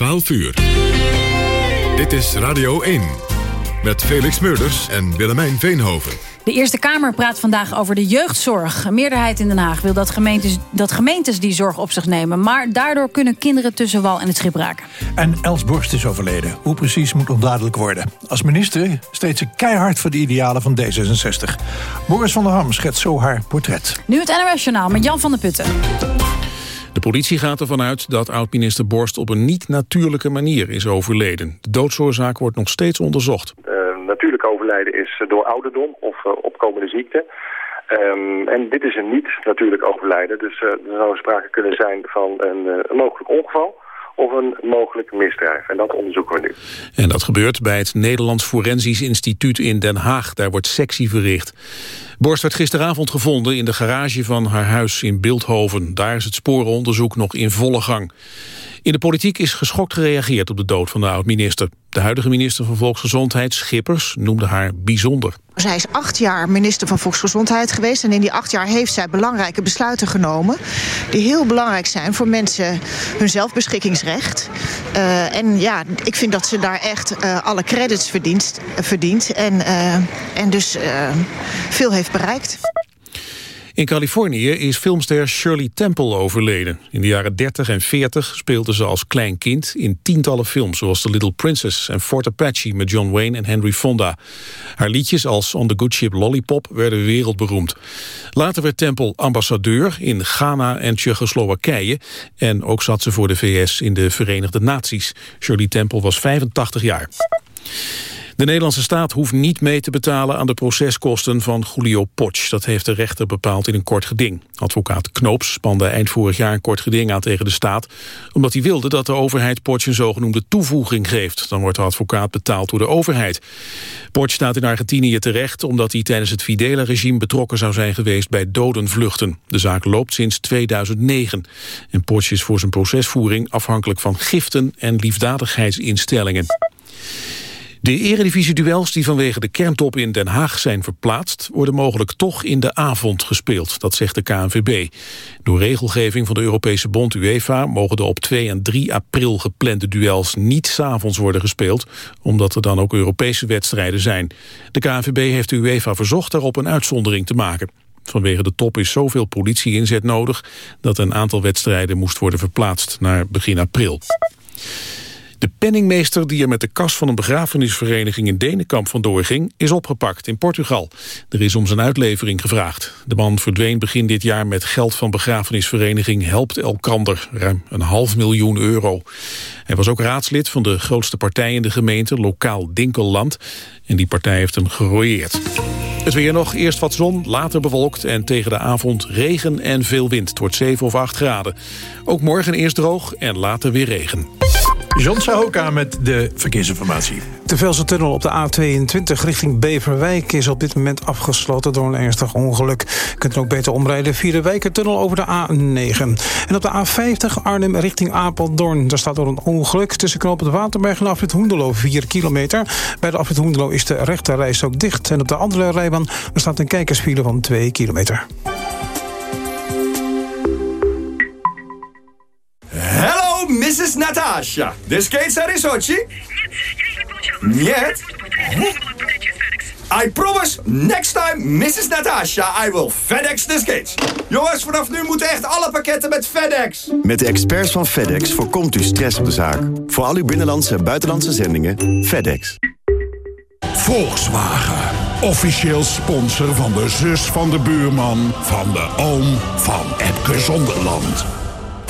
12 uur. Dit is Radio 1. Met Felix Meurders en Willemijn Veenhoven. De Eerste Kamer praat vandaag over de jeugdzorg. Een meerderheid in Den Haag wil dat gemeentes, dat gemeentes die zorg op zich nemen. Maar daardoor kunnen kinderen tussen wal en het schip raken. En Els Borst is overleden. Hoe precies moet nog duidelijk worden. Als minister steeds ze keihard voor de idealen van D66. Boris van der Ham schetst zo haar portret. Nu het NOS Journaal met Jan van der Putten. De politie gaat ervan uit dat oud-minister Borst op een niet-natuurlijke manier is overleden. De doodsoorzaak wordt nog steeds onderzocht. Uh, natuurlijk overlijden is door ouderdom of uh, opkomende ziekte. Um, en dit is een niet-natuurlijk overlijden. Dus er zou sprake kunnen zijn van een mogelijk ongeval of een mogelijk misdrijf. En dat onderzoeken we nu. En dat gebeurt bij het Nederlands Forensisch Instituut in Den Haag. Daar wordt sectie verricht. Borst werd gisteravond gevonden in de garage van haar huis in Beeldhoven. Daar is het sporenonderzoek nog in volle gang. In de politiek is geschokt gereageerd op de dood van de oud-minister. De huidige minister van Volksgezondheid, Schippers, noemde haar bijzonder. Zij is acht jaar minister van Volksgezondheid geweest... en in die acht jaar heeft zij belangrijke besluiten genomen... die heel belangrijk zijn voor mensen hun zelfbeschikkingsrecht. Uh, en ja, ik vind dat ze daar echt uh, alle credits verdient, verdient en, en dus veel heeft bereikt. In Californië is filmster Shirley Temple overleden. In de jaren 30 en 40 speelde ze als klein kind in tientallen films... zoals The Little Princess en Fort Apache met John Wayne en Henry Fonda. Haar liedjes als On the Good Ship Lollipop werden wereldberoemd. Later werd Temple ambassadeur in Ghana en Tsjechoslowakije... en ook zat ze voor de VS in de Verenigde Naties. Shirley Temple was 85 jaar. De Nederlandse staat hoeft niet mee te betalen aan de proceskosten van Julio Potsch. Dat heeft de rechter bepaald in een kort geding. Advocaat Knoops spande eind vorig jaar een kort geding aan tegen de staat... omdat hij wilde dat de overheid Potsch een zogenoemde toevoeging geeft. Dan wordt de advocaat betaald door de overheid. Potsch staat in Argentinië terecht omdat hij tijdens het Fidela-regime betrokken zou zijn geweest bij dodenvluchten. De zaak loopt sinds 2009. En Potsch is voor zijn procesvoering afhankelijk van giften en liefdadigheidsinstellingen. De eredivisie-duels die vanwege de kerntop in Den Haag zijn verplaatst... worden mogelijk toch in de avond gespeeld, dat zegt de KNVB. Door regelgeving van de Europese bond UEFA... mogen de op 2 en 3 april geplande duels niet s'avonds worden gespeeld... omdat er dan ook Europese wedstrijden zijn. De KNVB heeft de UEFA verzocht daarop een uitzondering te maken. Vanwege de top is zoveel politie-inzet nodig... dat een aantal wedstrijden moest worden verplaatst naar begin april. De penningmeester die er met de kas van een begrafenisvereniging in Denenkamp vandoor ging, is opgepakt in Portugal. Er is om zijn uitlevering gevraagd. De man verdween begin dit jaar met geld van begrafenisvereniging Helpt Elkander, ruim een half miljoen euro. Hij was ook raadslid van de grootste partij in de gemeente, lokaal Dinkelland. En die partij heeft hem gerooieerd. Het weer nog, eerst wat zon, later bewolkt en tegen de avond regen en veel wind. Het wordt 7 of 8 graden. Ook morgen eerst droog en later weer regen. John Sahoka met de verkeersinformatie. De Velse tunnel op de A22 richting Beverwijk is op dit moment afgesloten door een ernstig ongeluk. Je kunt er ook beter omrijden via de Wijkertunnel over de A9. En op de A50 Arnhem richting Apeldoorn. Daar staat door een ongeluk tussen knoop het Waterberg en afrit Hoendelo 4 kilometer. Bij de afrit Hoendelo is de rechterreis ook dicht. En op de andere rijbaan staat een kijkersfile van 2 kilometer. Hello, Mrs. Natasha. The skates are in Sochi? Нет. I promise, next time, Mrs. Natasha, I will FedEx the skates. Jongens, vanaf nu moeten echt alle pakketten met FedEx. Met de experts van FedEx voorkomt u stress op de zaak. Voor al uw binnenlandse en buitenlandse zendingen, FedEx. Volkswagen. Officieel sponsor van de zus van de buurman... van de oom van Epke Zonderland.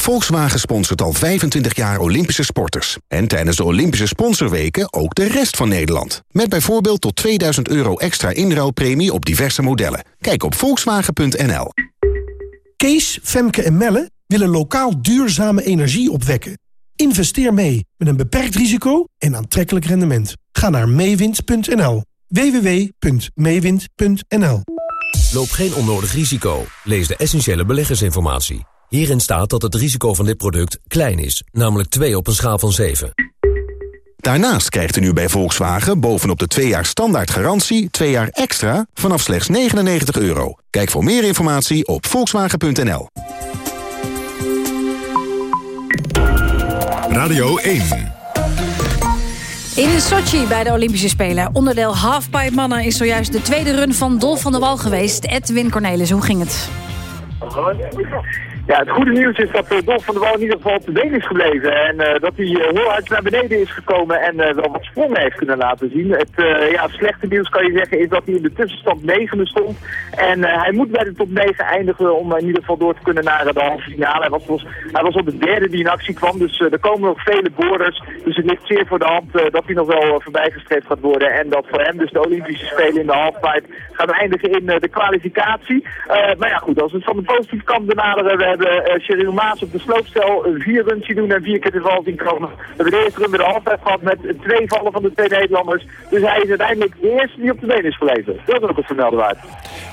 Volkswagen sponsort al 25 jaar Olympische sporters. En tijdens de Olympische sponsorweken ook de rest van Nederland. Met bijvoorbeeld tot 2000 euro extra inruilpremie op diverse modellen. Kijk op volkswagen.nl. Kees, Femke en Melle willen lokaal duurzame energie opwekken. Investeer mee met een beperkt risico en aantrekkelijk rendement. Ga naar meewind.nl. www.meewind.nl Loop geen onnodig risico. Lees de essentiële beleggersinformatie. Hierin staat dat het risico van dit product klein is, namelijk 2 op een schaal van 7. Daarnaast krijgt u nu bij Volkswagen bovenop de 2 jaar standaard garantie 2 jaar extra vanaf slechts 99 euro. Kijk voor meer informatie op volkswagen.nl. Radio 1. In Sochi bij de Olympische Spelen. Onderdeel halfpipe mannen is zojuist de tweede run van Dolf van der Wal geweest. Edwin Cornelis, hoe ging het? Ja, het goede nieuws is dat uh, Dolf van der Wal in ieder geval te been is gebleven. En uh, dat hij uh, heel hard naar beneden is gekomen en wel wat sprongen heeft kunnen laten zien. Het ja, slechte nieuws kan je zeggen is dat hij in de tussenstand negende stond. En hij moet bij de top 9 eindigen om in ieder geval door te kunnen naar de halve finale. Hij was, hij was al de derde die in actie kwam, dus er komen nog vele borders. Dus het ligt zeer voor de hand dat hij nog wel voorbijgestreefd gaat worden. En dat voor hem dus de Olympische Spelen in de halfpipe gaan eindigen in de kwalificatie. maar ja goed, als het van de positieve kant benaderen, hebben uh, Maas op de sloopstel vier runs doen en vier keer de val zien komen. We hebben de eerste run met de halftijd gehad met twee vallen van de twee Nederlanders. Dus hij is uiteindelijk de eerste die op de been is gebleven. Dat is ook een vermelden waard.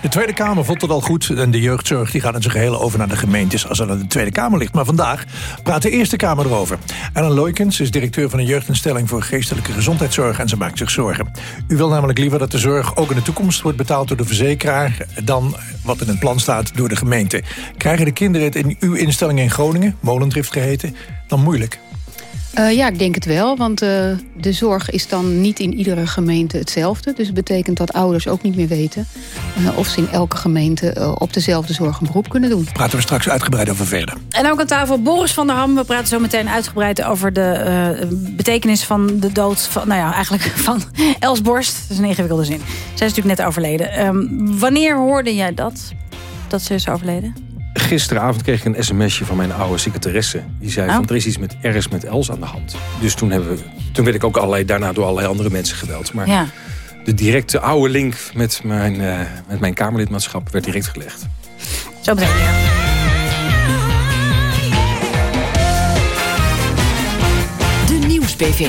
De Tweede Kamer vond het al goed en de jeugdzorg die gaat in zijn geheel over naar de gemeentes als het aan de Tweede Kamer ligt. Maar vandaag praat de Eerste Kamer erover. Ellen Loikens is directeur van een jeugdinstelling voor geestelijke gezondheidszorg en ze maakt zich zorgen. U wil namelijk liever dat de zorg ook in de toekomst wordt betaald door de verzekeraar dan wat in het plan staat door de gemeente. Krijgen de kinderen het in uw instelling in Groningen, Molendrift geheten, dan moeilijk? Uh, ja, ik denk het wel, want uh, de zorg is dan niet in iedere gemeente hetzelfde. Dus het betekent dat ouders ook niet meer weten... Uh, of ze in elke gemeente op dezelfde zorg een beroep kunnen doen. Praten we straks uitgebreid over verder. En ook aan tafel Boris van der Ham. We praten zo meteen uitgebreid over de betekenis van de dood... van, nou ja, eigenlijk van Els Borst. Dat is een ingewikkelde zin. Zij is natuurlijk net overleden. Um, wanneer hoorde jij dat, dat ze is overleden? Gisteravond kreeg ik een sms'je van mijn oude secretaresse. Die zei oh. van er is iets met R's met Els aan de hand. Dus toen, hebben we, toen werd ik ook allerlei, daarna door allerlei andere mensen gebeld. Maar ja. de directe oude link met mijn, uh, met mijn Kamerlidmaatschap werd direct gelegd. Zo meteen weer. De Nieuws-PV.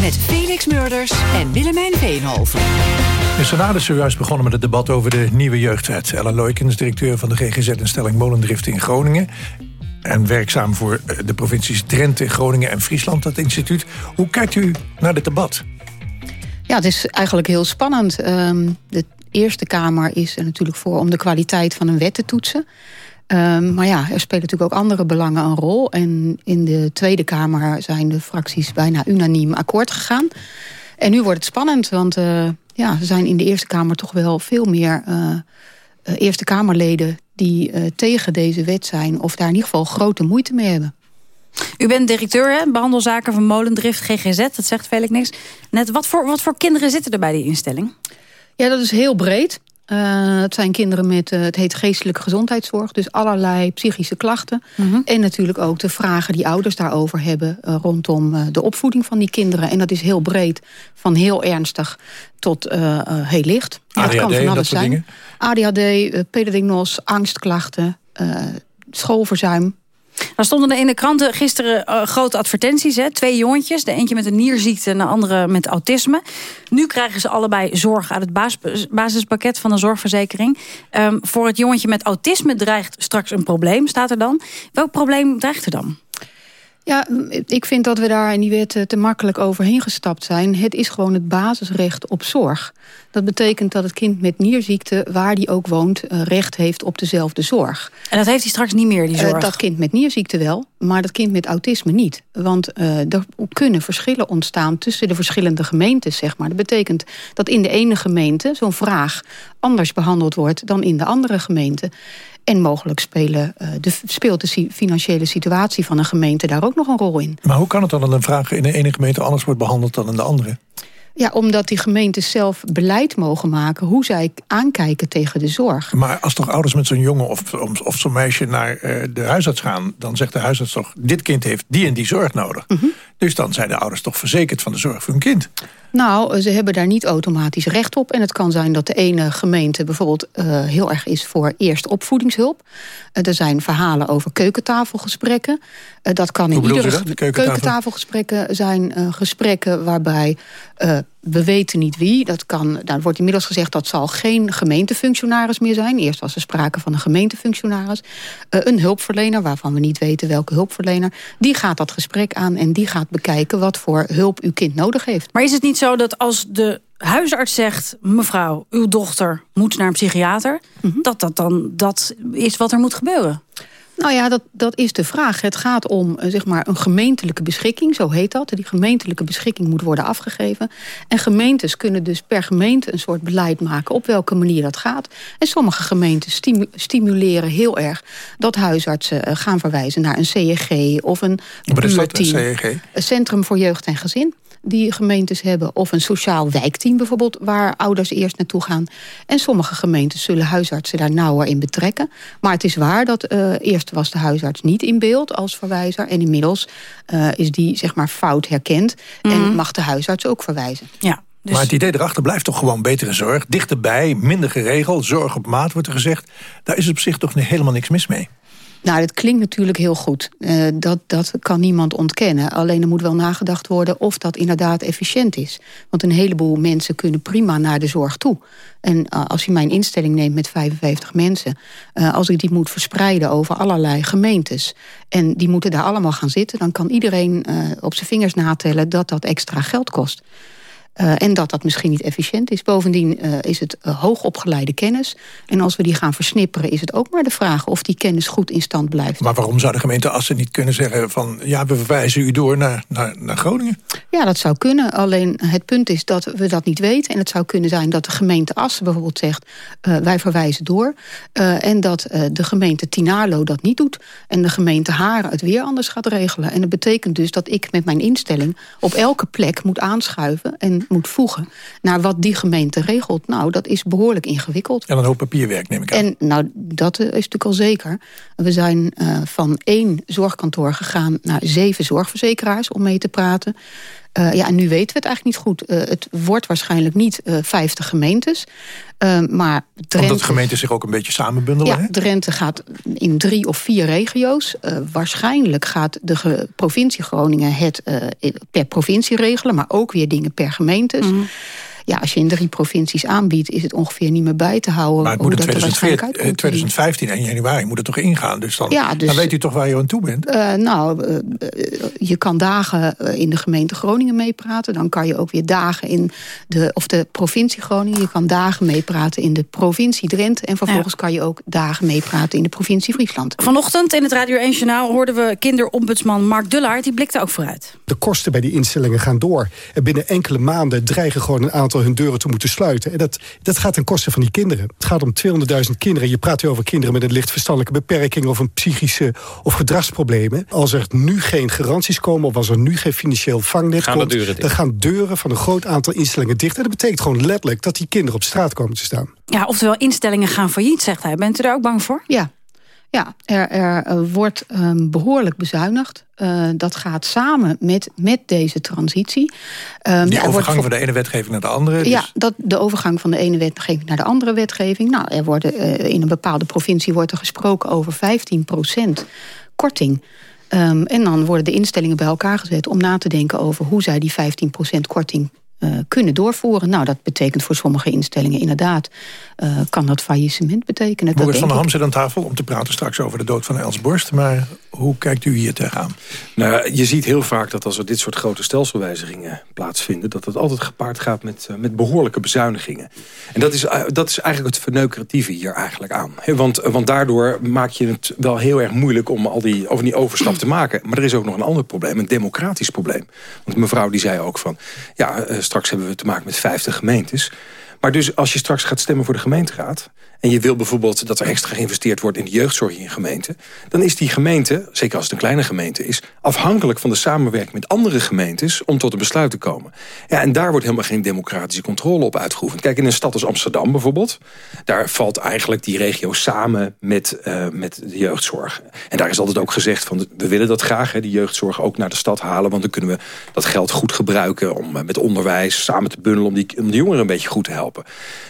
Met Felix Murders en Willemijn Veenhoven. De Senaat is zojuist begonnen met het debat over de nieuwe jeugdwet. Ellen Loijkens, directeur van de GGZ-instelling Molendrift in Groningen... en werkzaam voor eh, de provincies Drenthe, Groningen en Friesland, dat instituut. Hoe kijkt u naar dit debat? Ja, het is eigenlijk heel spannend. Ehm, de Eerste Kamer is er natuurlijk voor om de kwaliteit van een wet te toetsen. Um, maar ja, er spelen natuurlijk ook andere belangen een rol. En in de Tweede Kamer zijn de fracties bijna unaniem akkoord gegaan. En nu wordt het spannend, want uh, ja, er zijn in de Eerste Kamer toch wel veel meer uh, Eerste Kamerleden die uh, tegen deze wet zijn... of daar in ieder geval grote moeite mee hebben. U bent directeur hè? behandelzaken van Molendrift GGZ, dat zegt Felix niks. Net, wat voor, wat voor kinderen zitten er bij die instelling? Ja, dat is heel breed. Uh, het zijn kinderen met, uh, het heet geestelijke gezondheidszorg. Dus allerlei psychische klachten. Mm -hmm. En natuurlijk ook de vragen die ouders daarover hebben... Uh, rondom de opvoeding van die kinderen. En dat is heel breed, van heel ernstig tot heel licht. ADHD, dat kan van alles zijn. Dingen? ADHD, pederdingnos, angstklachten, schoolverzuim. Er stonden er in de kranten gisteren uh, grote advertenties. Hè? Twee jongetjes, de eentje met een nierziekte en de andere met autisme. Nu krijgen ze allebei zorg uit het basis, basispakket van de zorgverzekering. Um, voor het jongetje met autisme dreigt straks een probleem, staat er dan. Welk probleem dreigt er dan? Ja, ik vind dat we daar in die wet te makkelijk overheen gestapt zijn. Het is gewoon het basisrecht op zorg. Dat betekent dat het kind met nierziekte, waar die ook woont... Eh, recht heeft op dezelfde zorg. En dat heeft hij straks niet meer, die eh, zorg? dat kind met nierziekte wel, maar dat kind met autisme niet. Want uh, er kunnen verschillen ontstaan tussen de verschillende gemeentes, zeg maar. Dat betekent dat in de ene gemeente zo'n vraag anders behandeld wordt... dan in de andere gemeente. En mogelijk spelen, de, speelt de financiële situatie van een gemeente daar ook nog een rol in. Maar hoe kan het dan dat een vraag in de ene gemeente anders wordt behandeld dan in de andere? Ja, omdat die gemeentes zelf beleid mogen maken... hoe zij aankijken tegen de zorg. Maar als toch ouders met zo'n jongen of, of zo'n meisje naar uh, de huisarts gaan... dan zegt de huisarts toch, dit kind heeft die en die zorg nodig. Mm -hmm. Dus dan zijn de ouders toch verzekerd van de zorg voor hun kind. Nou, ze hebben daar niet automatisch recht op. En het kan zijn dat de ene gemeente bijvoorbeeld uh, heel erg is voor eerst opvoedingshulp. Uh, er zijn verhalen over keukentafelgesprekken. Uh, dat kan Hoe in iedere dat, keukentafelgesprekken zijn gesprekken waarbij we weten niet wie. Dat kan, daar wordt inmiddels gezegd dat zal geen gemeentefunctionaris meer zijn. Eerst was er sprake van een gemeentefunctionaris. een hulpverlener, waarvan we niet weten welke hulpverlener. Die gaat dat gesprek aan en die gaat bekijken wat voor hulp uw kind nodig heeft. Maar is het niet zo dat als de huisarts zegt... mevrouw, uw dochter moet naar een psychiater... Mhm. dat dat dan dat is wat er moet gebeuren? Nou ja, dat, dat is de vraag. Het gaat om zeg maar, een gemeentelijke beschikking, zo heet dat. Die gemeentelijke beschikking moet worden afgegeven. En gemeentes kunnen dus per gemeente een soort beleid maken... op welke manier dat gaat. En sommige gemeentes stimuleren heel erg... dat huisartsen gaan verwijzen naar een CEG of een buurteam. Een CEG? Een Centrum voor Jeugd en Gezin die gemeentes hebben. Of een sociaal wijkteam bijvoorbeeld, waar ouders eerst naartoe gaan. En sommige gemeentes zullen huisartsen daar nauwer in betrekken. Maar het is waar dat uh, eerst was de huisarts niet in beeld als verwijzer. En inmiddels uh, is die zeg maar fout herkend. Mm. En mag de huisarts ook verwijzen. Ja. Dus... Maar het idee erachter blijft toch gewoon betere zorg. Dichterbij, minder geregeld, zorg op maat wordt er gezegd. Daar is op zich toch helemaal niks mis mee. Nou, dat klinkt natuurlijk heel goed. Uh, dat, dat kan niemand ontkennen. Alleen er moet wel nagedacht worden of dat inderdaad efficiënt is. Want een heleboel mensen kunnen prima naar de zorg toe. En uh, als je mijn instelling neemt met 55 mensen... Uh, als ik die moet verspreiden over allerlei gemeentes... en die moeten daar allemaal gaan zitten... dan kan iedereen op zijn vingers natellen dat dat extra geld kost. Uh, en dat dat misschien niet efficiënt is. Bovendien uh, is het uh, hoogopgeleide kennis. En als we die gaan versnipperen is het ook maar de vraag... of die kennis goed in stand blijft. Maar waarom zou de gemeente Assen niet kunnen zeggen... van ja, we verwijzen u door naar, naar, naar Groningen? Ja, dat zou kunnen. Alleen het punt is dat we dat niet weten. En het zou kunnen zijn dat de gemeente Assen bijvoorbeeld zegt... wij verwijzen door. en dat de gemeente Tinalo dat niet doet. En de gemeente Haren het weer anders gaat regelen. En dat betekent dus dat ik met mijn instelling... op elke plek moet aanschuiven... en moet voegen naar wat die gemeente regelt. Nou, dat is behoorlijk ingewikkeld. En een hoop papierwerk neem ik aan. En nou, dat is natuurlijk al zeker. We zijn uh, van één zorgkantoor gegaan naar zeven zorgverzekeraars om mee te praten. Uh, ja, en nu weten we het eigenlijk niet goed. Uh, het wordt waarschijnlijk niet uh, 50 gemeentes. maar Drenthe, Omdat gemeenten zich ook een beetje samenbundelen. Ja, hè? Drenthe gaat in drie of vier regio's. waarschijnlijk gaat de provincie Groningen het per provincie regelen. Maar ook weer dingen per gemeentes. Mm -hmm ja, als je in drie provincies aanbiedt... is het ongeveer niet meer bij te houden. Maar het moet in 2014, 2015 en januari moet het toch ingaan. Dus dan, ja, dus, dan weet u toch waar je aan toe bent? Uh, nou, uh, je kan dagen in de gemeente Groningen meepraten. Dan kan je ook weer dagen in de, of de provincie Groningen. Je kan dagen meepraten in de provincie Drenthe. En vervolgens ja. kan je ook dagen meepraten in de provincie Friesland. Vanochtend in het Radio 1 Journaal hoorden we kinderombudsman Mark Dullaert. Die blikte ook vooruit. De kosten bij die instellingen gaan door. En binnen enkele maanden dreigen gewoon een aantal hun deuren te moeten sluiten. En dat, dat gaat ten koste van die kinderen. Het gaat om 200.000 kinderen. Je praat hier over kinderen met een licht verstandelijke beperking... of een psychische of gedragsproblemen. Als er nu geen garanties komen... of als er nu geen financieel vangnet gaan komt... deuren dan gaan deuren van een groot aantal instellingen dicht. En dat betekent gewoon letterlijk dat die kinderen op straat komen te staan. Ja, oftewel instellingen gaan failliet, zegt hij. Bent u daar ook bang voor? Ja, ja, er, er wordt um, behoorlijk bezuinigd. Uh, dat gaat samen met, met deze transitie. Um, Die overgang van de ene wetgeving naar de andere? Dus... Ja, dat, de overgang van de ene wetgeving naar de andere wetgeving. Nou, er worden, uh, in een bepaalde provincie wordt er gesproken over 15% korting. Um, en dan worden de instellingen bij elkaar gezet om na te denken over hoe zij die 15% korting uh, kunnen doorvoeren. Nou, dat betekent voor sommige instellingen inderdaad... Uh, kan dat faillissement betekenen. Boris van der Ham zit aan tafel om te praten straks over de dood van Els Borst. Maar hoe kijkt u hier tegenaan? Nou, je ziet heel vaak dat als er dit soort grote stelselwijzigingen plaatsvinden... dat dat altijd gepaard gaat met, uh, met behoorlijke bezuinigingen. En dat is, dat is eigenlijk het verneukeratieve hier eigenlijk aan. He, want, want daardoor maak je het wel heel erg moeilijk om al die, over die overstap te maken. Maar er is ook nog een ander probleem, een democratisch probleem. Want mevrouw die zei ook van... ja, straks hebben we te maken met 50 gemeentes. Maar dus als je straks gaat stemmen voor de gemeenteraad... en je wil bijvoorbeeld dat er extra geïnvesteerd wordt in de jeugdzorg in je gemeente... dan is die gemeente, zeker als het een kleine gemeente is... afhankelijk van de samenwerking met andere gemeentes om tot een besluit te komen. Ja, en daar wordt helemaal geen democratische controle op uitgeoefend. Kijk, in een stad als Amsterdam bijvoorbeeld... daar valt eigenlijk die regio samen met, uh, met de jeugdzorg. En daar is altijd ook gezegd van we willen dat graag, hè, die jeugdzorg ook naar de stad halen... want dan kunnen we dat geld goed gebruiken om uh, met onderwijs samen te bundelen... om die, om de jongeren een beetje goed te helpen.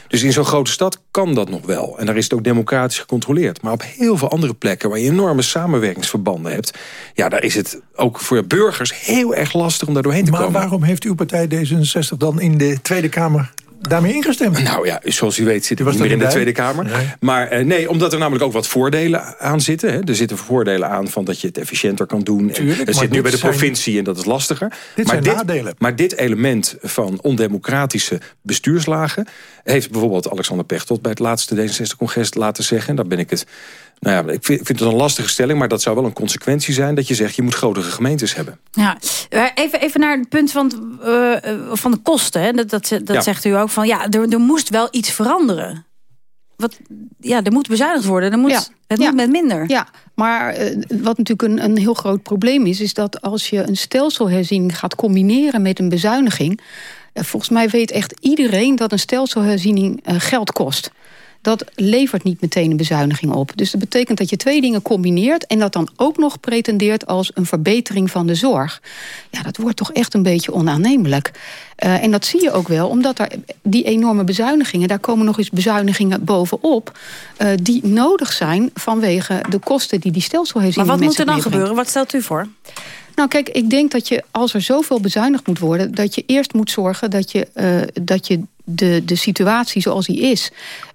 Dus in zo'n grote stad kan dat nog wel. En daar is het ook democratisch gecontroleerd. Maar op heel veel andere plekken waar je enorme samenwerkingsverbanden hebt... ja, daar is het ook voor burgers heel erg lastig om daar doorheen te maar komen. Maar waarom heeft uw partij D66 dan in de Tweede Kamer daarmee ingestemd? Nou ja, zoals u weet zit ik niet meer in de Tweede Kamer. Maar uh, nee, omdat er namelijk ook wat voordelen aan zitten. Hè. Er zitten voordelen aan van dat je het efficiënter kan doen. Tuurlijk, en zit nu bij de provincie en dat is lastiger. Dit maar zijn dit, nadelen. Maar dit element van ondemocratische bestuurslagen... heeft bijvoorbeeld Alexander Pechtold bij het laatste D66-congres laten zeggen. Daar ben ik het nou ja, ik vind, ik vind, het een lastige stelling, maar dat zou wel een consequentie zijn... dat je zegt, je moet grotere gemeentes hebben. Ja, even, even naar het punt van, uh, van de kosten. Hè. Dat, dat, dat zegt u ook, van ja, er, er moest wel iets veranderen. Wat, ja, er moet bezuinigd worden. Er moet, ja. Het ja. moet met minder. Ja, maar uh, wat natuurlijk een, een heel groot probleem is... is dat als je een stelselherziening gaat combineren met een bezuiniging... volgens mij weet echt iedereen dat een stelselherziening geld kost dat levert niet meteen een bezuiniging op. Dus dat betekent dat je twee dingen combineert... en dat dan ook nog pretendeert als een verbetering van de zorg. Ja, dat wordt toch echt een beetje onaannemelijk. Uh, en dat zie je ook wel, omdat er die enorme bezuinigingen... daar komen nog eens bezuinigingen bovenop... Uh, die nodig zijn vanwege de kosten die die stelselherziening Maar wat moet er dan gebeuren? Wat stelt u voor? Nou kijk, ik denk dat je als er zoveel bezuinigd moet worden... dat je eerst moet zorgen dat je, uh, dat je de, de situatie zoals die is...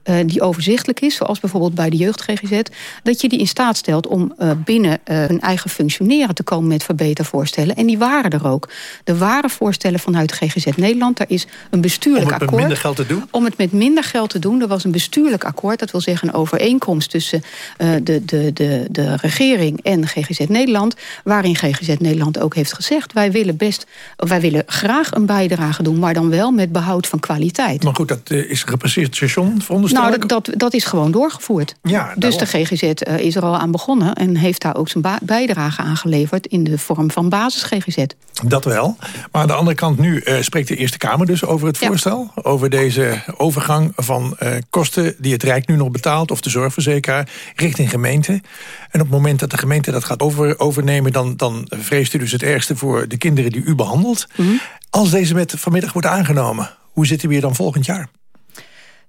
Uh, die overzichtelijk is, zoals bijvoorbeeld bij de jeugd GGZ... dat je die in staat stelt om uh, binnen uh, hun eigen functioneren te komen met verbetervoorstellen. En die waren er ook. Er waren voorstellen vanuit GGZ Nederland. Er is een bestuurlijk akkoord. Om het met minder geld te doen? Om het met minder geld te doen. Er was een bestuurlijk akkoord. Dat wil zeggen een overeenkomst tussen de, de, de, de regering en GGZ Nederland. Waarin GGZ Nederland ook heeft gezegd... wij willen, best, wij willen graag een bijdrage doen... maar dan wel met behoud van kwaliteit. Maar goed, dat is gepasseerd station, nou, dat, dat, dat, is gewoon doorgevoerd. Ja, dus de GGZ uh, is er al aan begonnen... en heeft daar ook zijn bijdrage aan geleverd... in de vorm van basis-GGZ. Dat wel. Maar aan de andere kant nu uh, spreekt de Eerste Kamer dus over het voorstel. Over deze overgang van uh, kosten die het Rijk nu nog betaalt... of de zorgverzekeraar, richting gemeente. En op het moment dat de gemeente dat gaat over, overnemen... Dan, dan vreest u dus het ergste voor de kinderen die u behandelt. Mhm. Mm -hmm. Als deze wet vanmiddag wordt aangenomen, hoe zitten we hier dan volgend jaar?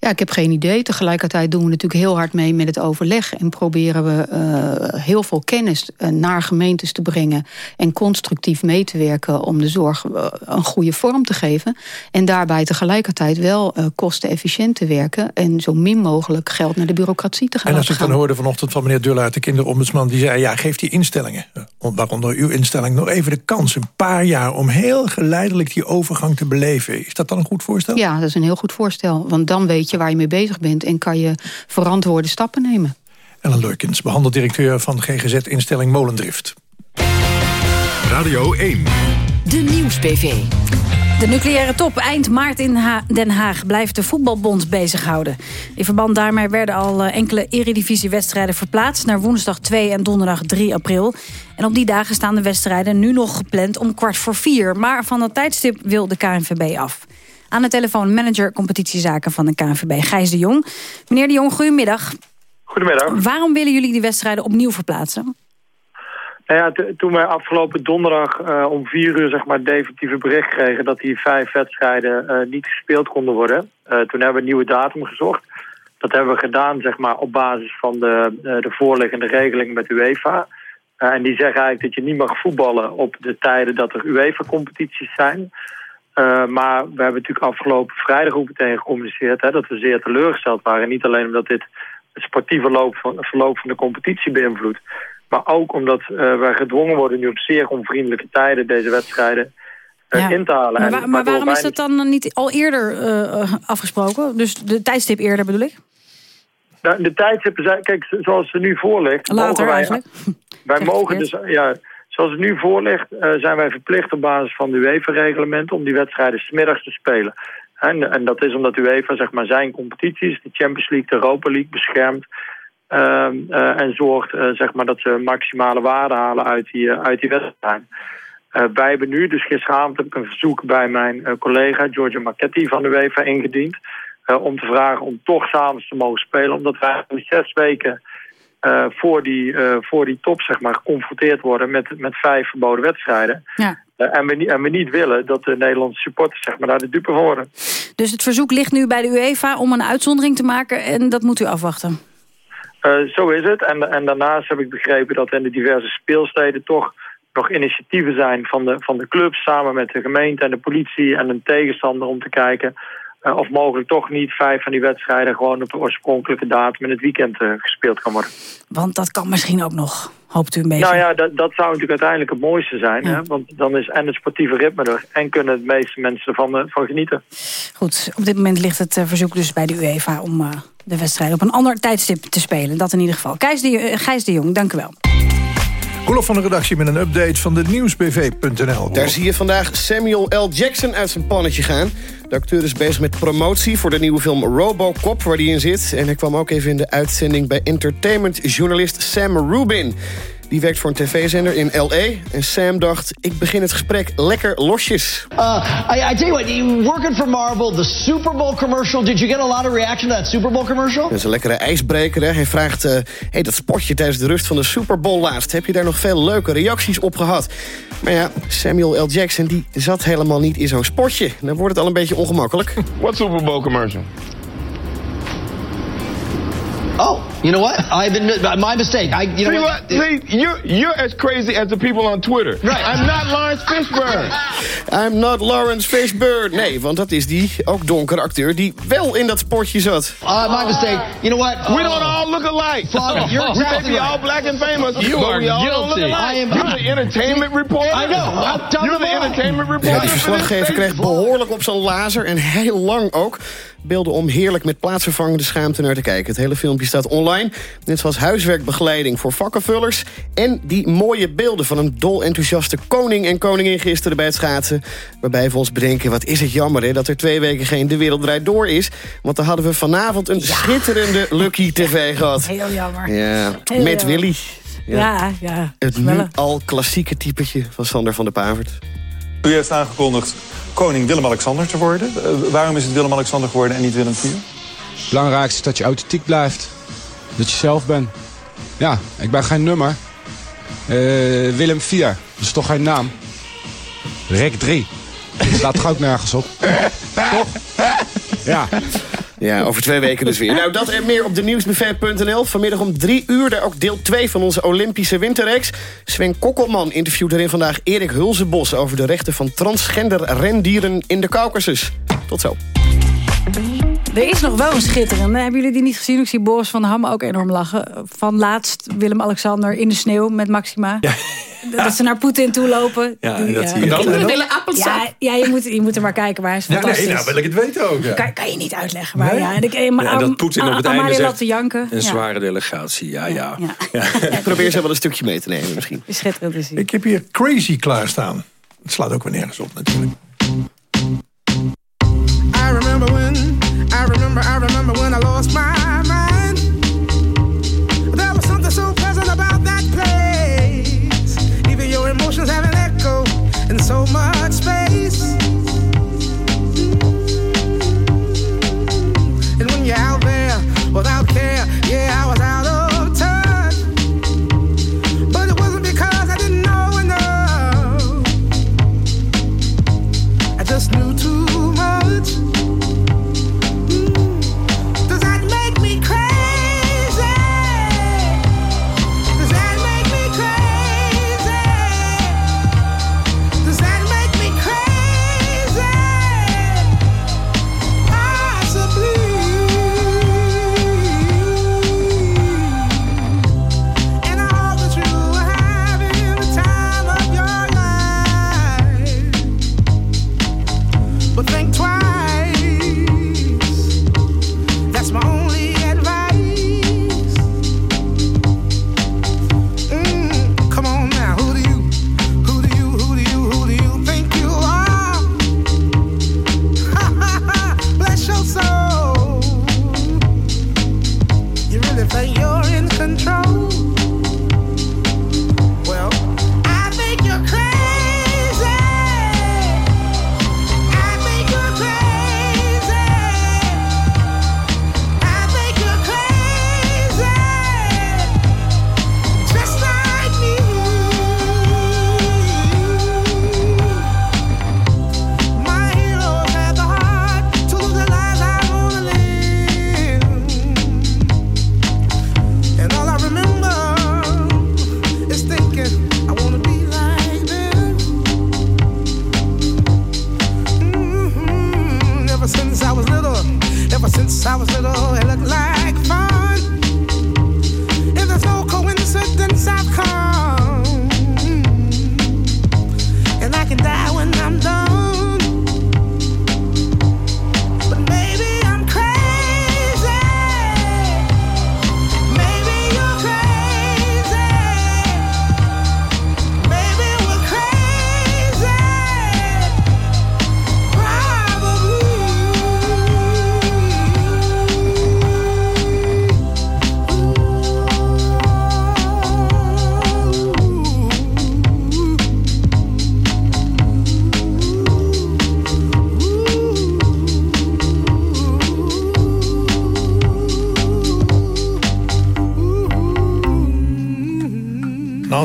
Ja, ik heb geen idee. Tegelijkertijd doen we natuurlijk heel hard mee met het overleg... en proberen we uh, heel veel kennis uh, naar gemeentes te brengen... en constructief mee te werken om de zorg uh, een goede vorm te geven. En daarbij tegelijkertijd wel kostenefficiënt te werken... en zo min mogelijk geld naar de bureaucratie te gaan En als ik dan hoorde vanochtend van meneer Dullaert, de kinderombudsman... die zei, ja, geef die instellingen, waaronder uw instelling... nog even de kans, een paar jaar, om heel geleidelijk die overgang te beleven. Is dat dan een goed voorstel? Ja, dat is een heel goed voorstel. Want dan weet je waar je mee bezig bent... en kan je verantwoorde stappen nemen. Ellen Leukens, behandeldirecteur van GGZ-instelling Molendrift. Radio 1. De Nieuws-PV. De nucleaire top eind maart in Den Haag blijft de voetbalbond bezighouden. In verband daarmee werden al enkele eredivisiewedstrijden verplaatst... naar woensdag 2 en donderdag 3 april. En op die dagen staan de wedstrijden nu nog gepland om kwart voor vier. Maar van dat tijdstip wil de KNVB af. Aan de telefoon manager competitiezaken van de KNVB, Gijs de Jong. Meneer de Jong, goedemiddag. Goedemiddag. Waarom willen jullie die wedstrijden opnieuw verplaatsen? Nou ja, toen wij afgelopen donderdag uh, om vier uur zeg maar, definitieve bericht kregen... dat die vijf wedstrijden uh, niet gespeeld konden worden... Uh, toen hebben we een nieuwe datum gezocht. Dat hebben we gedaan zeg maar, op basis van de, de voorliggende regeling met UEFA. en die zeggen eigenlijk dat je niet mag voetballen op de tijden dat er UEFA-competities zijn... Uh, maar we hebben natuurlijk afgelopen vrijdag ook meteen gecommuniceerd... Hè, dat we zeer teleurgesteld waren. Niet alleen omdat dit het sportieve loop van, verloop van de competitie beïnvloedt... maar ook omdat uh, wij gedwongen worden nu op zeer onvriendelijke tijden... deze wedstrijden uh, ja. in te halen. Maar, wa maar waarom is dat dan niet al eerder afgesproken? Dus de tijdstip eerder bedoel ik? Nou, de tijdstippen zijn... Kijk, zoals ze nu voor ligt... Later wij, eigenlijk? Wij mogen dus... Ja, Zoals het nu voor ligt, uh, zijn wij verplicht op basis van de UEFA-reglement... om die wedstrijden smiddags te spelen. En, en, dat is omdat UEFA zeg maar, zijn competities, de Champions League, de Europa League, beschermt... Uh, uh, en zorgt zeg maar, dat ze maximale waarde halen uit die, die wedstrijd. wij hebben nu, dus gisteravond heb ik een verzoek bij mijn collega... Giorgio Marchetti van de UEFA ingediend... om te vragen om toch s'avonds te mogen spelen... omdat wij zes weken... Uh, voor, die, uh, voor die top zeg maar, geconfronteerd worden met, met vijf verboden wedstrijden. Ja. Uh, en, we, en we niet willen dat de Nederlandse supporters zeg maar, daar de dupe van worden. Dus het verzoek ligt nu bij de UEFA om een uitzondering te maken en dat moet u afwachten? zo is het. En, en daarnaast heb ik begrepen dat in de diverse speelsteden toch nog initiatieven zijn van de, van de clubs... samen met de gemeente en de politie en een tegenstander om te kijken of mogelijk toch niet vijf van die wedstrijden gewoon op de oorspronkelijke datum in het weekend gespeeld kan worden. Want dat kan misschien ook nog, hoopt u een beetje? Nou ja, dat, dat zou natuurlijk uiteindelijk het mooiste zijn. Hè? Want dan is en het sportieve ritme er en kunnen de meeste mensen ervan van genieten. Goed, op dit moment ligt het verzoek dus bij de UEFA om de wedstrijd op een ander tijdstip te spelen. Dat in ieder geval. Gijs de, Gijs de Jong, dank u wel. Olof van de redactie met een update van de nieuwsbv.nl. Daar zie je vandaag Samuel L. Jackson uit zijn pannetje gaan. De acteur is bezig met promotie voor de nieuwe film Robocop, waar hij in zit. En hij kwam ook even in de uitzending bij entertainmentjournalist Sam Rubin. Die werkt voor een tv-zender in L.A. En Sam dacht, ik begin het gesprek lekker losjes. Uh, I, I tell you what, you working for Marvel, the Super Bowl commercial... did you get a lot of reaction to that Super Bowl commercial? Dat is een lekkere ijsbreker, hè? Hij vraagt, uh, hey, dat spotje tijdens de rust van de Super Bowl laatst... heb je daar nog veel leuke reacties op gehad? Maar ja, Samuel L. Jackson die zat helemaal niet in zo'n spotje. Dan wordt het al een beetje ongemakkelijk. What Super Bowl commercial? Oh, you know what? I've been my mistake. I, you See know what? See, you're you're as crazy as the people on Twitter. Right. I'm not Lawrence Fishburne. I'm not Lawrence Fishburne. Nee, want dat is die ook donkere acteur die wel in dat sportje zat. Uh, my mistake. You know what? We don't all look alike. Father, you're exactly be right. all black and famous. You but are we all don't look guilty. alike. I am- You're the entertainment reporter. I know. I've done You're the entertainment Ja, reporter. die verslaggever kreeg behoorlijk op zijn lazer en heel lang ook. Beelden om heerlijk met plaatsvervangende schaamte naar te kijken. Het hele filmpje staat online. Net zoals huiswerkbegeleiding voor vakkenvullers. En die mooie beelden van een dol enthousiaste koning en koningin gisteren bij het schaatsen. Waarbij we ons bedenken, wat is het jammer hè, dat er twee weken geen De Wereld Draait Door is. Want dan hadden we vanavond een schitterende Lucky TV gehad. Heel jammer. Ja, Heel met jammer. Willy. Ja, ja. Het nu al klassieke typetje van Sander van der Pavert. U heeft aangekondigd koning Willem-Alexander te worden. Eh, waarom is het Willem-Alexander geworden en niet Willem IV? Het belangrijkste is dat je authentiek blijft. Dat je zelf bent. Ja, ik ben geen nummer. Eh, Willem 4, dat is toch geen naam? Rek 3. Dat staat toch ook nergens op? Toch? Ja. Ja, over twee weken dus weer. Nou, dat en meer op de nieuwsbuffet.nl. Vanmiddag om drie uur daar ook deel 2 van onze Olympische winterreeks. Sven Kokkelman interviewt erin vandaag Erik Hulzenbos... over de rechten van transgender rendieren in de Caucasus. Tot zo. Er is nog wel een schitterende. Hebben jullie die niet gezien? Ik zie Boris van der Ham ook enorm lachen. Van laatst Willem-Alexander in de sneeuw met Maxima. Dat ze naar Poetin toe lopen. Ja, Die, dat eh, zie je. Kinderen Ja, Ja, ja je, moet, je moet er maar kijken, maar hij is Ja, fantastisch. nee, nou wil ik het weten ook. Ja. Kan, kan je niet uitleggen. Maar Nee? ja, en ik, eh, maar Ja, en dat Poetin op het einde zegt... janken. Een Ja. zware delegatie, ja, ja. Ik probeer ze wel een stukje mee te nemen misschien. Schitterend te zien. Ik heb hier Crazy klaarstaan. Het slaat ook weer nergens op natuurlijk. I remember I remember when I lost my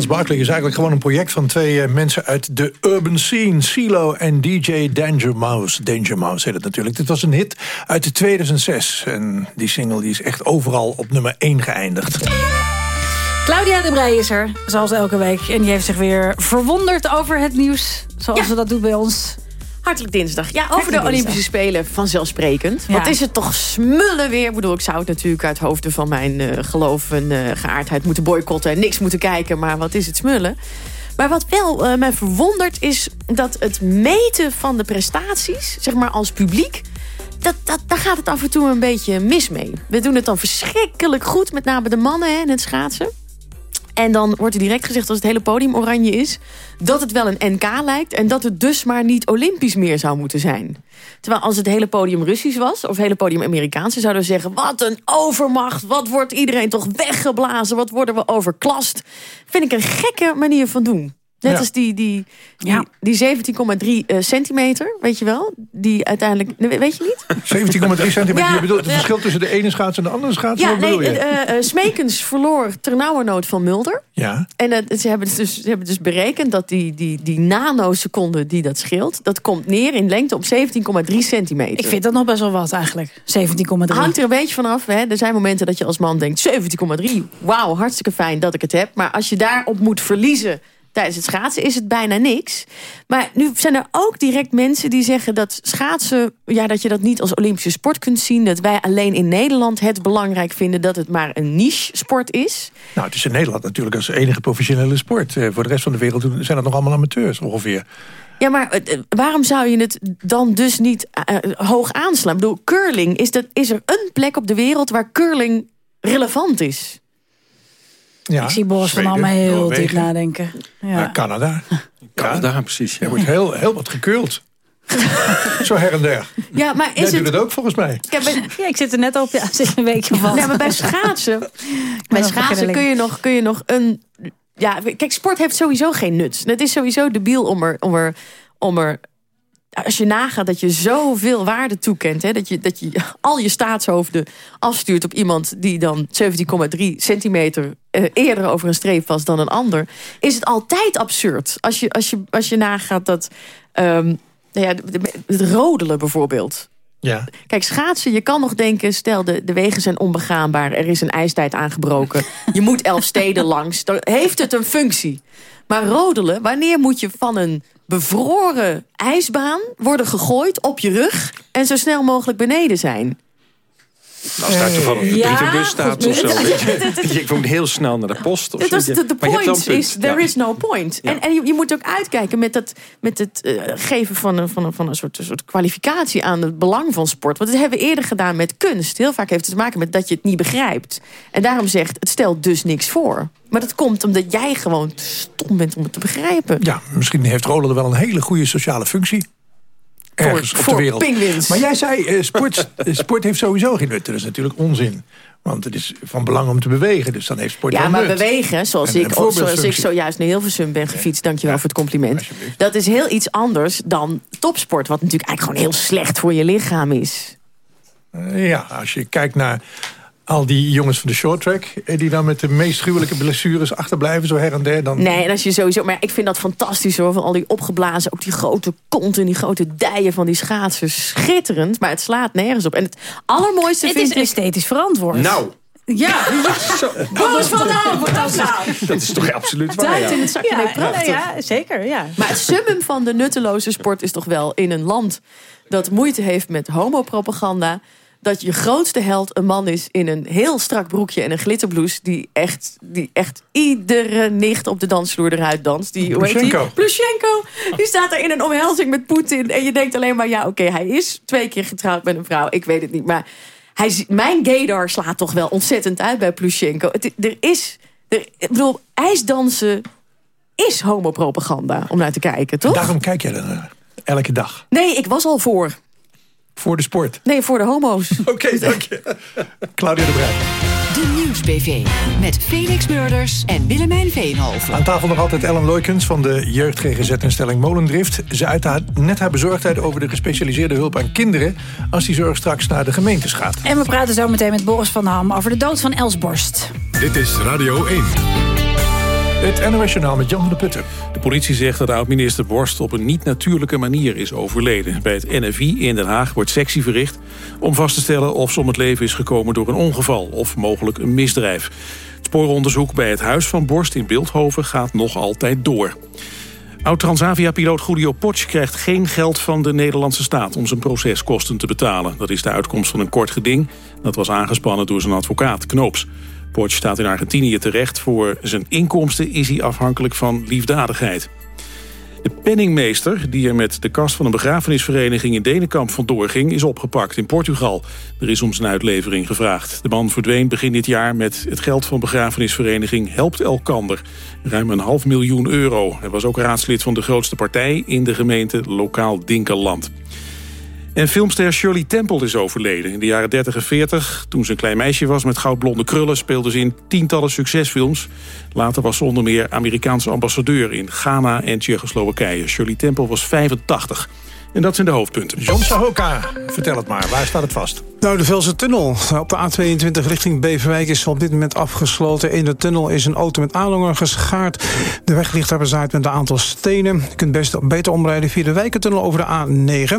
Barkley is eigenlijk gewoon een project van twee eh, mensen uit de urban scene. CeeLo en DJ Danger Mouse. Danger Mouse heet het natuurlijk. Dit was een hit uit 2006. En die single die is echt overal op nummer 1 geëindigd. Claudia de Brij is er, zoals elke week. En die heeft zich weer verwonderd over het nieuws. Zoals ze dat doet bij ons. Hartelijk dinsdag. Ja, over de Olympische Spelen vanzelfsprekend. Ja. Wat is het toch smullen weer. Ik bedoel, ik zou het natuurlijk uit hoofden van mijn eh, geloof en eh, geaardheid moeten boycotten... en niks moeten kijken, maar wat is het smullen. Maar wat wel eh, mij verwondert is dat het meten van de prestaties... zeg maar als publiek, dat, dat, daar gaat het af en toe een beetje mis mee. We doen het dan verschrikkelijk goed, met name de mannen hè, in het schaatsen. En dan wordt er direct gezegd als het hele podium oranje is... dat het wel een NK lijkt en dat het dus maar niet Olympisch meer zou moeten zijn. Terwijl als het hele podium Russisch was of het hele podium Amerikaans... zouden we zeggen, wat een overmacht, wat wordt iedereen toch weggeblazen... wat worden we overklast. Vind ik een gekke manier van doen. Net Ja. als die, die, die, die 17,3 eh, centimeter, weet je wel? Die uiteindelijk, weet je niet? 17,3 centimeter. Ja, je bedoelt het ja. verschil tussen de ene schaats en de andere schaats? Ja, Wat nee, eh, eh, Smekens verloor ternauwernood van Mulder. ja. En ze, hebben dus, ze hebben dus berekend dat die, die, die nanoseconde die dat scheelt... dat komt neer in lengte op 17,3 centimeter. Ik vind dat nog best wel wat eigenlijk. 17,3. Hangt er een beetje vanaf. Hè? Er zijn momenten dat je als man denkt... 17,3, wauw, hartstikke fijn dat ik het heb. Maar als je daarop moet verliezen tijdens het schaatsen... is het bijna niks. Maar nu zijn er ook direct mensen die zeggen dat schaatsen... Ja, dat je dat niet als Olympische sport kunt zien. Dat wij alleen in Nederland het belangrijk vinden... dat het maar een niche sport is. Nou, het is in Nederland natuurlijk als enige professionele sport. Eh, voor de rest van de wereld zijn dat nog allemaal amateurs ongeveer. Ja, maar eh, eh, waarom zou je het dan dus niet hoog aanslaan? Ik bedoel, curling, is, dat, is er een plek op de wereld waar curling relevant is? Ja, ik zie Boris van Alme heel Noorwegen. diep nadenken. Ja. Ja, Canada. Canada, precies. Er wordt heel, heel wat gekeurd. Zo her en der. Ja, maar is Jij het... doet het ook volgens mij. Ik heb een- Ja, ik zit er net op. Ja, zit een weekje van. Nee, maar bij schaatsen, bij schaatsen kun je nog, kun je nog een... Ja, kijk, sport heeft sowieso geen nut. Het is sowieso debiel om er, om er, om er als je nagaat dat je zoveel waarde toekent... Hè, dat, je, dat je al je staatshoofden afstuurt op iemand... die dan 17,3 centimeter eh, eerder over een streep was dan een ander... is het altijd absurd. Als je, als je, als je nagaat dat... ehm, nou ja, het rodelen bijvoorbeeld. Ja. Kijk, schaatsen, je kan nog denken... stel, de, de wegen zijn onbegaanbaar, er is een ijstijd aangebroken... je moet elf steden langs, dan heeft het een functie. Maar rodelen, wanneer moet je van een bevroren ijsbaan... worden gegooid op je rug en zo snel mogelijk beneden zijn? Als daar toevallig een Ja, brievenbus staat of zo. je. Moet heel snel naar de post. Of Dat de, de point is, there is no point. En, en je, moet ook uitkijken met, dat, met het eh, geven van een, van een, van een soort, een soort kwalificatie aan het belang van sport. Want dat hebben we eerder gedaan met kunst. Heel vaak heeft het te maken met dat je het niet begrijpt. En daarom zegt, het stelt dus niks voor. Maar dat komt omdat jij gewoon te stom bent om het te begrijpen. Ja, misschien heeft Roland wel een hele goede sociale functie. Ergens op voor de wereld. Maar jij zei, eh, sport, eh, sport heeft sowieso geen nut. Dat is natuurlijk onzin. Want het is van belang om te bewegen. Dus dan heeft sport Ja, maar nut. bewegen, zoals, En- ik, zoals ik zojuist naar Hilversum ben gefietst... dankjewel voor het compliment. Dat is heel iets anders dan topsport... wat natuurlijk eigenlijk gewoon heel slecht voor je lichaam is. Eh, Ja, als je kijkt naar al die jongens van de short track... eh, die dan met de meest gruwelijke blessures achterblijven... zo her en der, dan... Nee, en als je sowieso... Maar ik vind dat fantastisch hoor, van al die opgeblazen... ook die grote kont en die grote dijen van die schaatsers. Schitterend, maar het slaat nergens op. En het allermooiste Het vind is ik... esthetisch verantwoord. Nou, Ja. Boos van wat dat nou? dat is toch absoluut waar. Duit in Ja. het zakje, nee, prachtig. ja, zeker, ja. Maar het summum van de nutteloze sport is toch wel in een land dat moeite heeft met homopropaganda. Dat je grootste held een man is in een heel strak broekje en een glitterblouse. Die echt, die echt iedere nicht op de dansvloer eruit danst. Die, hoe heet die? Plushenko. Die staat er in een omhelzing met Poetin. En je denkt alleen maar, ja oké, hij is twee keer getrouwd met een vrouw. Ik weet het niet, maar hij, mijn gaydar slaat toch wel ontzettend uit bij Plushenko. Het, er is, er, ik bedoel, ijsdansen is homopropaganda om naar te kijken, toch? Daarom kijk jij er naar. Elke dag. Nee, ik was al voor. Voor de sport. Nee, voor de homo's. Oké, dank je. Claudia de Brij. De Nieuws-PV. Met Felix Murders en Willemijn Veenhoven. Aan tafel nog altijd Ellen Loijkens van de jeugd GGZ-instelling Molendrift. Ze uit haar, net haar bezorgdheid over de gespecialiseerde hulp aan kinderen... als die zorg straks naar de gemeentes gaat. En we praten zo meteen met Boris van Ham over de dood van Els Borst. Dit is Radio 1. Het NOS Journaal met Jan van de Putten. De politie zegt dat oud-minister Borst op een niet-natuurlijke manier is overleden. Bij het NFI in Den Haag wordt sectie verricht... om vast te stellen of ze om het leven is gekomen door een ongeval... of mogelijk een misdrijf. Het spooronderzoek bij het huis van Borst in Beeldhoven gaat nog altijd door. Oud-Transavia-piloot Julio Potsch krijgt geen geld van de Nederlandse staat... om zijn proceskosten te betalen. Dat is de uitkomst van een kort geding. Dat was aangespannen door zijn advocaat Knoops. Porsche staat in Argentinië terecht. Voor zijn inkomsten is hij afhankelijk van liefdadigheid. De penningmeester, die er met de kast van een begrafenisvereniging in Denenkamp vandoor ging, is opgepakt in Portugal. Er is om zijn uitlevering gevraagd. De man verdween begin dit jaar met het geld van begrafenisvereniging Helpt Elkander. Ruim een half miljoen euro. Hij was ook raadslid van de grootste partij in de gemeente Lokaal Dinkeland. En filmster Shirley Temple is overleden. In de jaren 30 en 40, toen ze een klein meisje was met goudblonde krullen... speelde ze in tientallen succesfilms. Later was ze onder meer Amerikaanse ambassadeur in Ghana en Tsjechoslowakije. Shirley Temple was 85. En dat zijn de hoofdpunten. John Sahoka, vertel het maar. Waar staat het vast? Nou, de Velse Tunnel op de A22 richting Beverwijk is op dit moment afgesloten. In de tunnel is een auto met aanhanger geschaard. De weg ligt daar bezaaid met een aantal stenen. Je kunt best beter omrijden via de Wijkentunnel over de A9.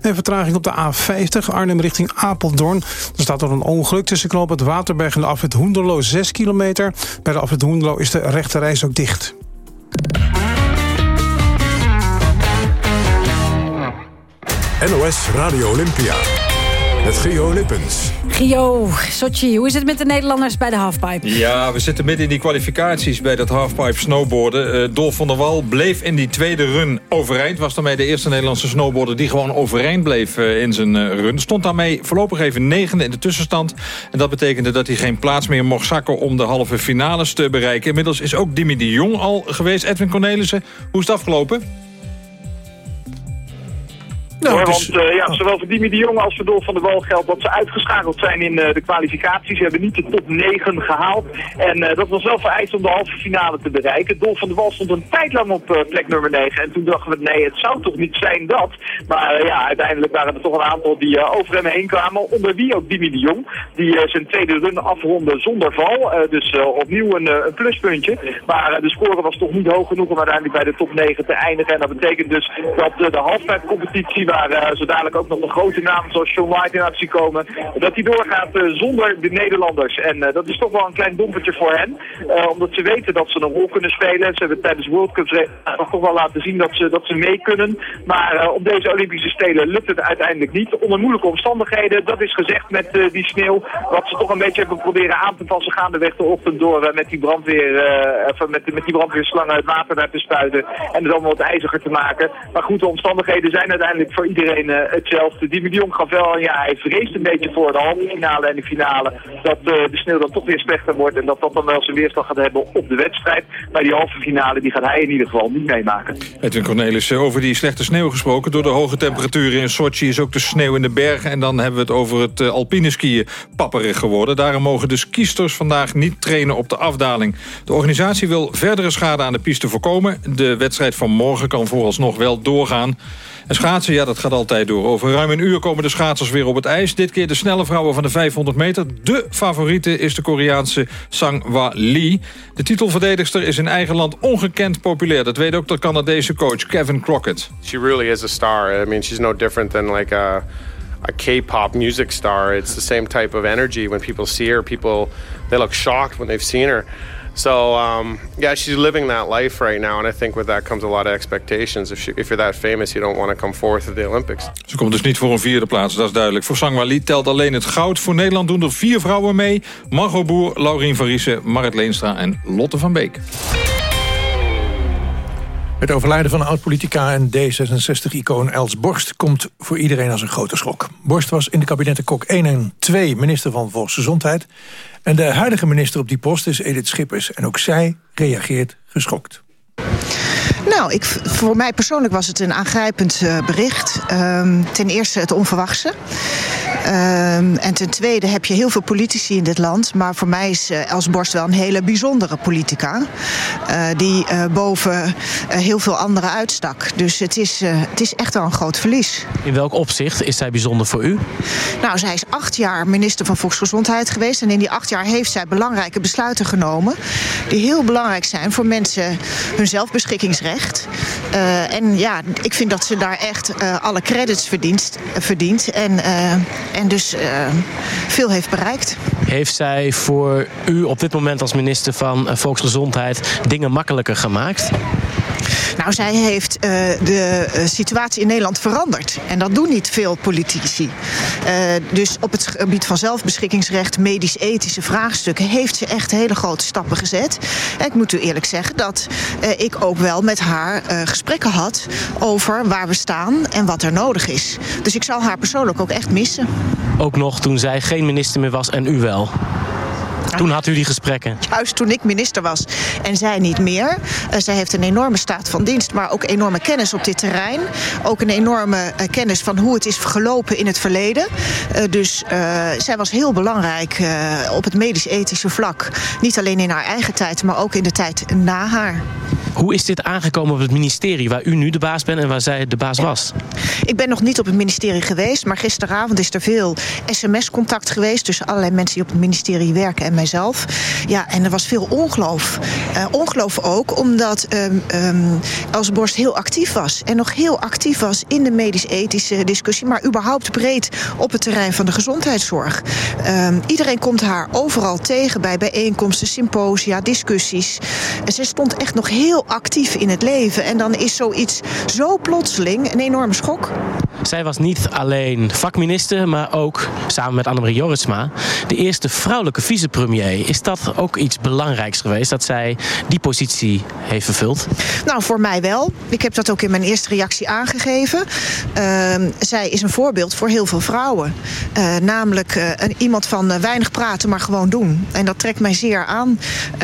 En vertraging op de A50 Arnhem richting Apeldoorn. Er staat er een ongeluk tussen knoop het Waterberg en de afwit Hoenderlo 6 kilometer. Bij de afwit Hoenderlo is de rechte reis ook dicht. NOS Radio Olympia. Met Gio Lippens. Gio, Sochi, hoe is het met de Nederlanders bij de halfpipe? Ja, we zitten midden in die kwalificaties bij dat halfpipe snowboarden. Uh, Dolf van der Wal bleef in die tweede run overeind. Was daarmee de eerste Nederlandse snowboarder die gewoon overeind bleef uh, in zijn uh, run. Stond daarmee voorlopig even negende in de tussenstand. En dat betekende dat hij geen plaats meer mocht zakken om de halve finales te bereiken. Inmiddels is ook Dimi de Jong al geweest. Edwin Cornelissen, hoe is het afgelopen? Nou, Hoor, want uh, ja, zowel voor Dimi de Jong als voor Dolf van der Wal geldt dat ze uitgeschakeld zijn in uh, de kwalificaties. Ze hebben niet de top 9 gehaald. En uh, dat was wel vereist om de halve finale te bereiken. Dolf van der Wal stond een tijd lang op plek nummer 9. En toen dachten we, nee, het zou toch niet zijn dat. Maar ja, uiteindelijk waren er toch een aantal die over hem heen kwamen. Onder wie ook Dimi de Jong. Die zijn tweede run afronde zonder val. dus opnieuw een, een, pluspuntje. Maar de score was toch niet hoog genoeg om uiteindelijk bij de top 9 te eindigen. En dat betekent dus dat de halftijd waar uh, zo dadelijk ook nog een grote naam zoals Sean White in actie komen. Dat hij doorgaat uh, zonder de Nederlanders. En uh, dat is toch wel een klein dompertje voor hen. omdat ze weten dat ze een rol kunnen spelen. Ze hebben tijdens World Cups toch wel laten zien dat ze, dat ze mee kunnen. Maar op deze Olympische Spelen lukt het uiteindelijk niet. Onder moeilijke omstandigheden, dat is gezegd met die sneeuw. Wat ze toch een beetje hebben proberen aan te passen gaandeweg de ochtend door met die brandweer, met, met die brandweerslangen het water naar te spuiten. En het allemaal wat ijziger te maken. Maar goed, de omstandigheden zijn uiteindelijk iedereen uh, hetzelfde. Die de Jong gaf wel, ja, hij vreest een beetje voor de halve finale en de finale. Dat uh, de sneeuw dan toch weer slechter wordt en dat dat dan wel zijn weerstand gaat hebben op de wedstrijd. Maar die halve finale, die gaat hij in ieder geval niet meemaken. Edwin Cornelis, eh, over die slechte sneeuw gesproken. Door de hoge temperaturen in Sochi is ook de sneeuw in de bergen. En dan hebben we het over het uh, alpine skiën papperig geworden. Daarom mogen de skiesters vandaag niet trainen op de afdaling. De organisatie wil verdere schade aan de piste voorkomen. De wedstrijd van morgen kan vooralsnog wel doorgaan. En schaatsen, ja, dat gaat altijd door. Over ruim een uur komen de schaatsers weer op het ijs. Dit keer de snelle vrouwen van de 500 meter. De favoriete is de Koreaanse Sang-Wa Lee. De titelverdedigster is in eigen land ongekend populair. Dat weet ook de Canadese coach Kevin Crockett. She really is a star. I mean, she's no different than like a, a K-pop music star. It's the same type of energy. When people see her, people, they look shocked when they've seen her. So um, yeah, she's living that life right now, and I think with that comes a lot of expectations. If, she, if you're that famous, you don't want to come fourth at the Olympics. Ze komt dus niet voor een vierde plaats, dat is duidelijk. Voor Sangwali telt alleen het goud. Voor Nederland doen er vier vrouwen mee: Margot Boer, Laurien van Riesen, Marit Leenstra en Lotte van Beek. Het overlijden van oud-politica en D66-icoon Els Borst... komt voor iedereen als een grote schok. Borst was in de kabinetten Kok 1 en 2 minister van Volksgezondheid. En de huidige minister op die post is Edith Schippers. En ook zij reageert geschokt. Nou, ik, voor mij persoonlijk was het een aangrijpend uh, bericht. Um, ten eerste het onverwachte. Ehm, en ten tweede heb je heel veel politici in dit land. Maar voor mij is uh, Els Borst wel een hele bijzondere politica. Uh, die boven heel veel anderen uitstak. Dus het is, het is echt wel een groot verlies. In welk opzicht is zij bijzonder voor u? Nou, zij is acht jaar minister van Volksgezondheid geweest. En in die acht jaar heeft zij belangrijke besluiten genomen. Die heel belangrijk zijn voor mensen hun zelfbeschikkingsrecht. En ja, ik vind dat ze daar echt alle credits verdient. verdient en, en dus veel heeft bereikt. Heeft zij voor u op dit moment als minister van Volksgezondheid dingen makkelijker gemaakt? Nou, zij heeft uh, de uh, situatie in Nederland veranderd. En dat doen niet veel politici. Uh, dus op het gebied van zelfbeschikkingsrecht, medisch-ethische vraagstukken... heeft ze echt hele grote stappen gezet. En ik moet u eerlijk zeggen dat ik ook wel met haar gesprekken had... over waar we staan en wat er nodig is. Dus ik zal haar persoonlijk ook echt missen. Ook nog toen zij geen minister meer was en u wel? Toen had u die gesprekken? Juist toen ik minister was en zij niet meer. Uh, zij heeft een enorme staat van dienst, maar ook enorme kennis op dit terrein. Ook een enorme uh, kennis van hoe het is gelopen in het verleden. Uh, dus zij was heel belangrijk op het medisch-ethische vlak. Niet alleen in haar eigen tijd, maar ook in de tijd na haar. Hoe is dit aangekomen op het ministerie waar u nu de baas bent en waar zij de baas was? Ik ben nog niet op het ministerie geweest, maar gisteravond is er veel sms-contact geweest tussen allerlei mensen die op het ministerie werken en mijzelf. Ja, en er was veel ongeloof. Uh, ongeloof ook omdat um, um, heel actief was en nog heel actief was in de medisch-ethische discussie, maar überhaupt breed op het terrein van de gezondheidszorg. Um, iedereen komt haar overal tegen bij bijeenkomsten, symposia, discussies. En ze stond echt nog heel actief in het leven. En dan is zoiets zo plotseling een enorme schok. Zij was niet alleen vakminister, maar ook samen met Annemarie Jorritsma... de eerste vrouwelijke vicepremier. Is dat ook iets belangrijks geweest, dat zij die positie heeft vervuld? Nou, voor mij wel. Ik heb dat ook in mijn eerste reactie aangegeven. Uh, zij is een voorbeeld voor heel veel vrouwen. Uh, namelijk uh, een, iemand van uh, weinig praten, maar gewoon doen. En dat trekt mij zeer aan.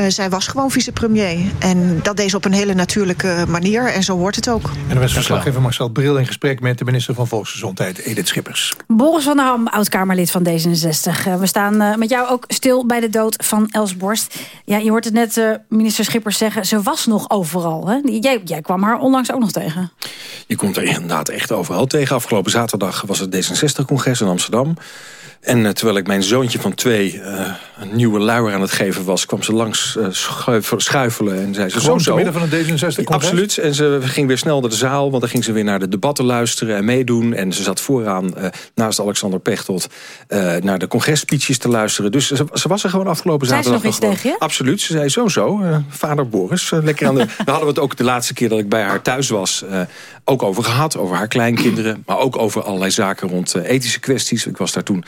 zij was gewoon vicepremier. En dat deed ze op een hele natuurlijke manier. En zo hoort het ook. En er was verslaggever Marcel Bril in gesprek met de minister van Volksgezondheid, Edith Schippers. Boris van der Ham, oud-Kamerlid van D66. we staan met jou ook stil bij de dood van Els Borst. Ja, je hoort het net minister Schippers zeggen, ze was nog overal. Hè? Jij, jij kwam haar onlangs ook nog tegen. Je komt er inderdaad echt overal tegen. Afgelopen zaterdag was het D66-congres in Amsterdam. En uh, terwijl ik mijn zoontje van twee uh, een nieuwe luier aan het geven was... kwam ze langs uh, schuifelen en zei ze Gewoon zo zo. midden van een D66-congres? Absoluut. En ze ging weer snel naar de zaal, want dan ging ze weer naar de debatten luisteren en meedoen. En ze zat vooraan naast Alexander Pechtold naar de congresspeeches te luisteren. Dus ze, ze, was er gewoon afgelopen zei zaterdag. Ze nog iets tegen je? Absoluut. Ze zei zo zo. vader Boris, lekker aan de... Daar hadden we het ook de laatste keer dat ik bij haar thuis was... ook over gehad, over haar kleinkinderen. Maar ook over allerlei zaken rond ethische kwesties. Ik was daar toen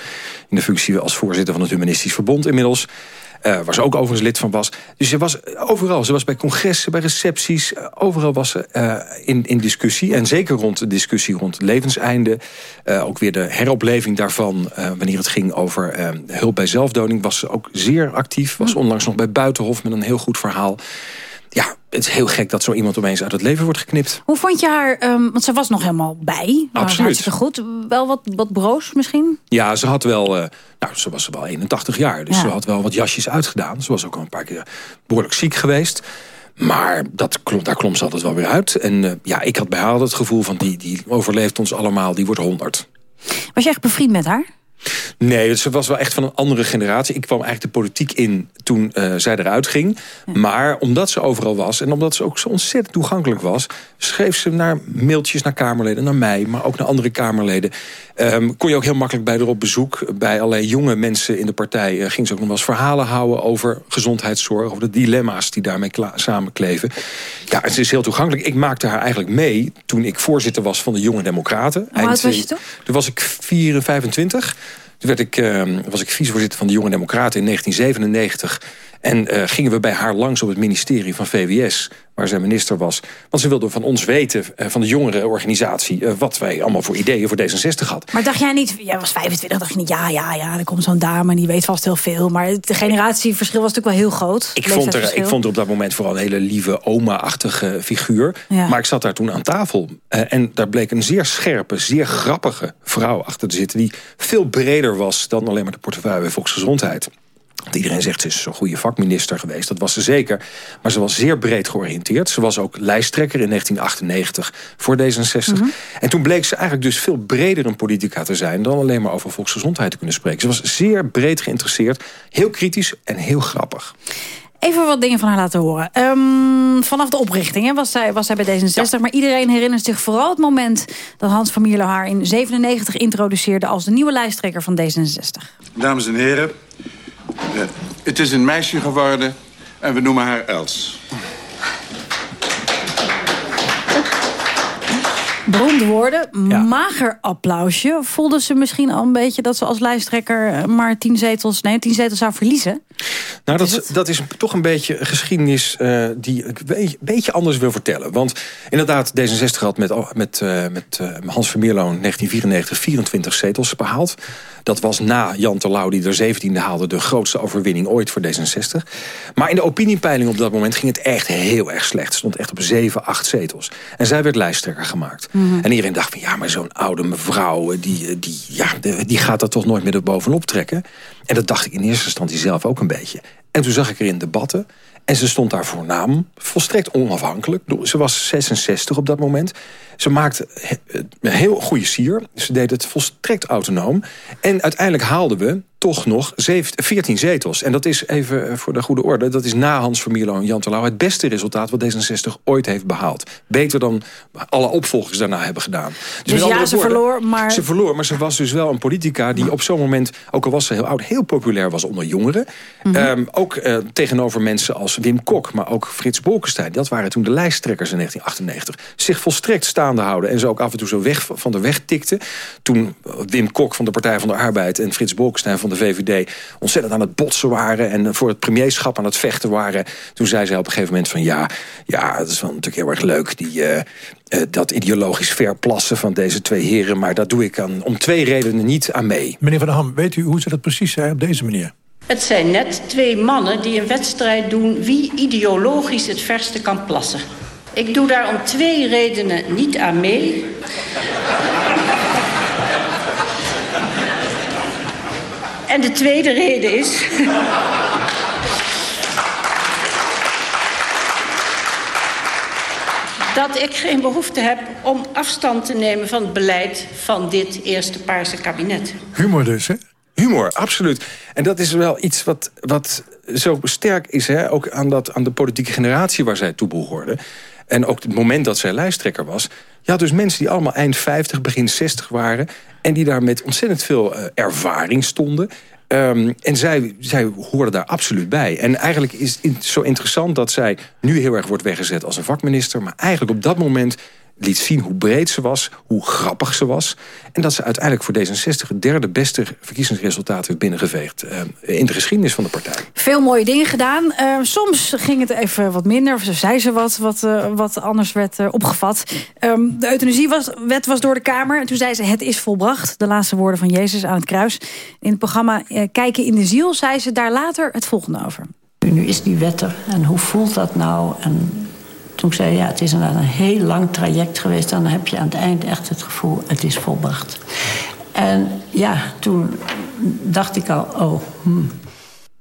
in de functie als voorzitter van het Humanistisch Verbond inmiddels. Uh, waar ze ook overigens lid van was. Dus ze was overal. Ze was bij congressen, bij recepties. Uh, overal was ze uh, in, in discussie. En zeker rond de discussie rond levenseinde. ook weer de heropleving daarvan. wanneer het ging over hulp bij zelfdoding. Was ze ook zeer actief. Was onlangs nog bij Buitenhof met een heel goed verhaal. Ja, het is heel gek dat zo iemand opeens uit het leven wordt geknipt. Hoe vond je haar, um, want ze was nog helemaal bij. Absoluut. Hartstikke goed. Wel wat, wat broos misschien? Ja, ze had wel, uh, nou ze was wel 81 jaar. Dus ja. ze had wel wat jasjes uitgedaan. Ze was ook al een paar keer behoorlijk ziek geweest. Maar dat klom, daar klom ze altijd wel weer uit. En uh, ja, ik had bij haar het gevoel van die, die overleeft ons allemaal. Die wordt 100. Was je echt bevriend met haar? Nee, ze was wel echt van een andere generatie. Ik kwam eigenlijk de politiek in toen uh, zij eruit ging. Maar omdat ze overal was en omdat ze ook zo ontzettend toegankelijk was... schreef ze naar mailtjes naar Kamerleden, naar mij... maar ook naar andere Kamerleden. Um, kon je ook heel makkelijk bij haar op bezoek. Bij allerlei jonge mensen in de partij uh, ging ze ook nog wel eens verhalen houden... over gezondheidszorg, over de dilemma's die daarmee samenkleven. Ja, ze is heel toegankelijk. Ik maakte haar eigenlijk mee toen ik voorzitter was van de Jonge Democraten. Hoe oud was je toen? Toen was ik 24. Toen werd ik, uh, was ik vicevoorzitter van de Jonge Democraten in 1997. En uh, gingen we bij haar langs op het ministerie van VWS waar zij minister was. Want ze wilde van ons weten, uh, van de jongerenorganisatie... Uh, wat wij allemaal voor ideeën voor D66 hadden. Maar dacht jij niet, jij was 25, dacht je niet... ja, ja, ja, er komt zo'n dame en die weet vast heel veel. Maar het generatieverschil was natuurlijk wel heel groot. Ik vond, er, ik vond er op dat moment vooral een hele lieve oma-achtige figuur. Ja. Maar ik zat daar toen aan tafel. En daar bleek een zeer scherpe, zeer grappige vrouw achter te zitten... die veel breder was dan alleen maar de portefeuille volksgezondheid. Want iedereen zegt, ze is een goede vakminister geweest. Dat was ze zeker. Maar ze was zeer breed georiënteerd. Ze was ook lijsttrekker in 1998 voor D66. Mm -hmm. En toen bleek ze eigenlijk dus veel breder een politica te zijn... dan alleen maar over volksgezondheid te kunnen spreken. Ze was zeer breed geïnteresseerd. Heel kritisch en heel grappig. Even wat dingen van haar laten horen. Um, vanaf de oprichting hè, was, zij, was zij bij D66. Ja. Maar iedereen herinnert zich vooral het moment... dat Hans van Mierlo haar in 97 introduceerde... als de nieuwe lijsttrekker van D66. Dames en heren, het is een meisje geworden en we noemen haar Els. Beroemde woorden, ja. mager applausje. Voelde ze misschien al een beetje dat ze als lijsttrekker maar tien zetels, nee, tien zetels zou verliezen? Nou, dat is, dat is toch een beetje een geschiedenis uh, die ik een beetje anders wil vertellen. Want inderdaad, D66 had met, met, uh, met uh, Hans Vermeerlo in 1994 24 zetels behaald. Dat was na Jan Terlouw, die er 17e haalde... de grootste overwinning ooit voor D66. Maar in de opiniepeiling op dat moment ging het echt heel erg slecht. stond echt op 7, 8 zetels. En zij werd lijsttrekker gemaakt. -hmm. En iedereen dacht van, ja, maar zo'n oude mevrouw... Die, die, ja, die gaat er toch nooit meer bovenop trekken. En dat dacht ik in eerste instantie zelf ook een beetje. En toen zag ik er in debatten... En ze stond daar voornaam, volstrekt onafhankelijk. Ze was 66 op dat moment. Ze maakte een heel goede sier. Ze deed het volstrekt autonoom. En uiteindelijk haalden we toch nog 14 zetels. En dat is even voor de goede orde... dat is na Hans Vermierlo en Jan Terlouw... het beste resultaat wat D66 ooit heeft behaald. Beter dan alle opvolgers daarna hebben gedaan. Dus, dus ja, ze woorden, verloor, maar... Ze verloor, maar ze was dus wel een politica... die op zo'n moment, ook al was ze heel oud... heel populair was onder jongeren. Mm -hmm. um, ook uh, tegenover mensen als Wim Kok... maar ook Frits Bolkestein. Dat waren toen de lijsttrekkers in 1998. Zich volstrekt staande houden. En ze ook af en toe zo weg van de weg tikten. Toen Wim Kok van de Partij van de Arbeid... en Frits Bolkestein van de VVD ontzettend aan het botsen waren... en voor het premierschap aan het vechten waren... toen zei zij op een gegeven moment van... ja, ja dat is wel natuurlijk heel erg leuk, die, uh, uh, dat ideologisch verplassen van deze twee heren... maar daar doe ik aan, om twee redenen niet aan mee. Meneer Van der Ham, weet u hoe ze dat precies zei op deze manier? Het zijn net twee mannen die een wedstrijd doen... wie ideologisch het verste kan plassen. Ik doe daar om twee redenen niet aan mee. En de tweede reden is... dat ik geen behoefte heb om afstand te nemen van het beleid van dit eerste paarse kabinet. Humor dus, hè? Humor, absoluut. En dat is wel iets wat, wat zo sterk is, hè? ook aan, dat, aan de politieke generatie waar zij toe behoorden. En ook het moment dat zij lijsttrekker was... had dus mensen die allemaal eind 50, begin 60 waren... en die daar met ontzettend veel uh, ervaring stonden... Um, en zij, zij hoorden daar absoluut bij. En eigenlijk is het zo interessant dat zij nu heel erg wordt weggezet als een vakminister... maar eigenlijk op dat moment liet zien hoe breed ze was, hoe grappig ze was. En dat ze uiteindelijk voor D66 het derde beste verkiezingsresultaat heeft binnengeveegd... Uh, in de geschiedenis van de partij. Veel mooie dingen gedaan. Uh, soms ging het even wat minder, of zei ze wat, wat, uh, wat anders werd opgevat. Um, de euthanasiewet was door de Kamer. En toen zei ze, het is volbracht. De laatste woorden van Jezus aan het kruis. In het programma Kijken in de ziel zei ze daar later het volgende over. Nu is die wet er. En hoe voelt dat nou? En toen zei ja, het is een, een heel lang traject geweest. Dan heb je aan het eind echt het gevoel, het is volbracht. En ja, toen dacht ik al, oh... Hmm.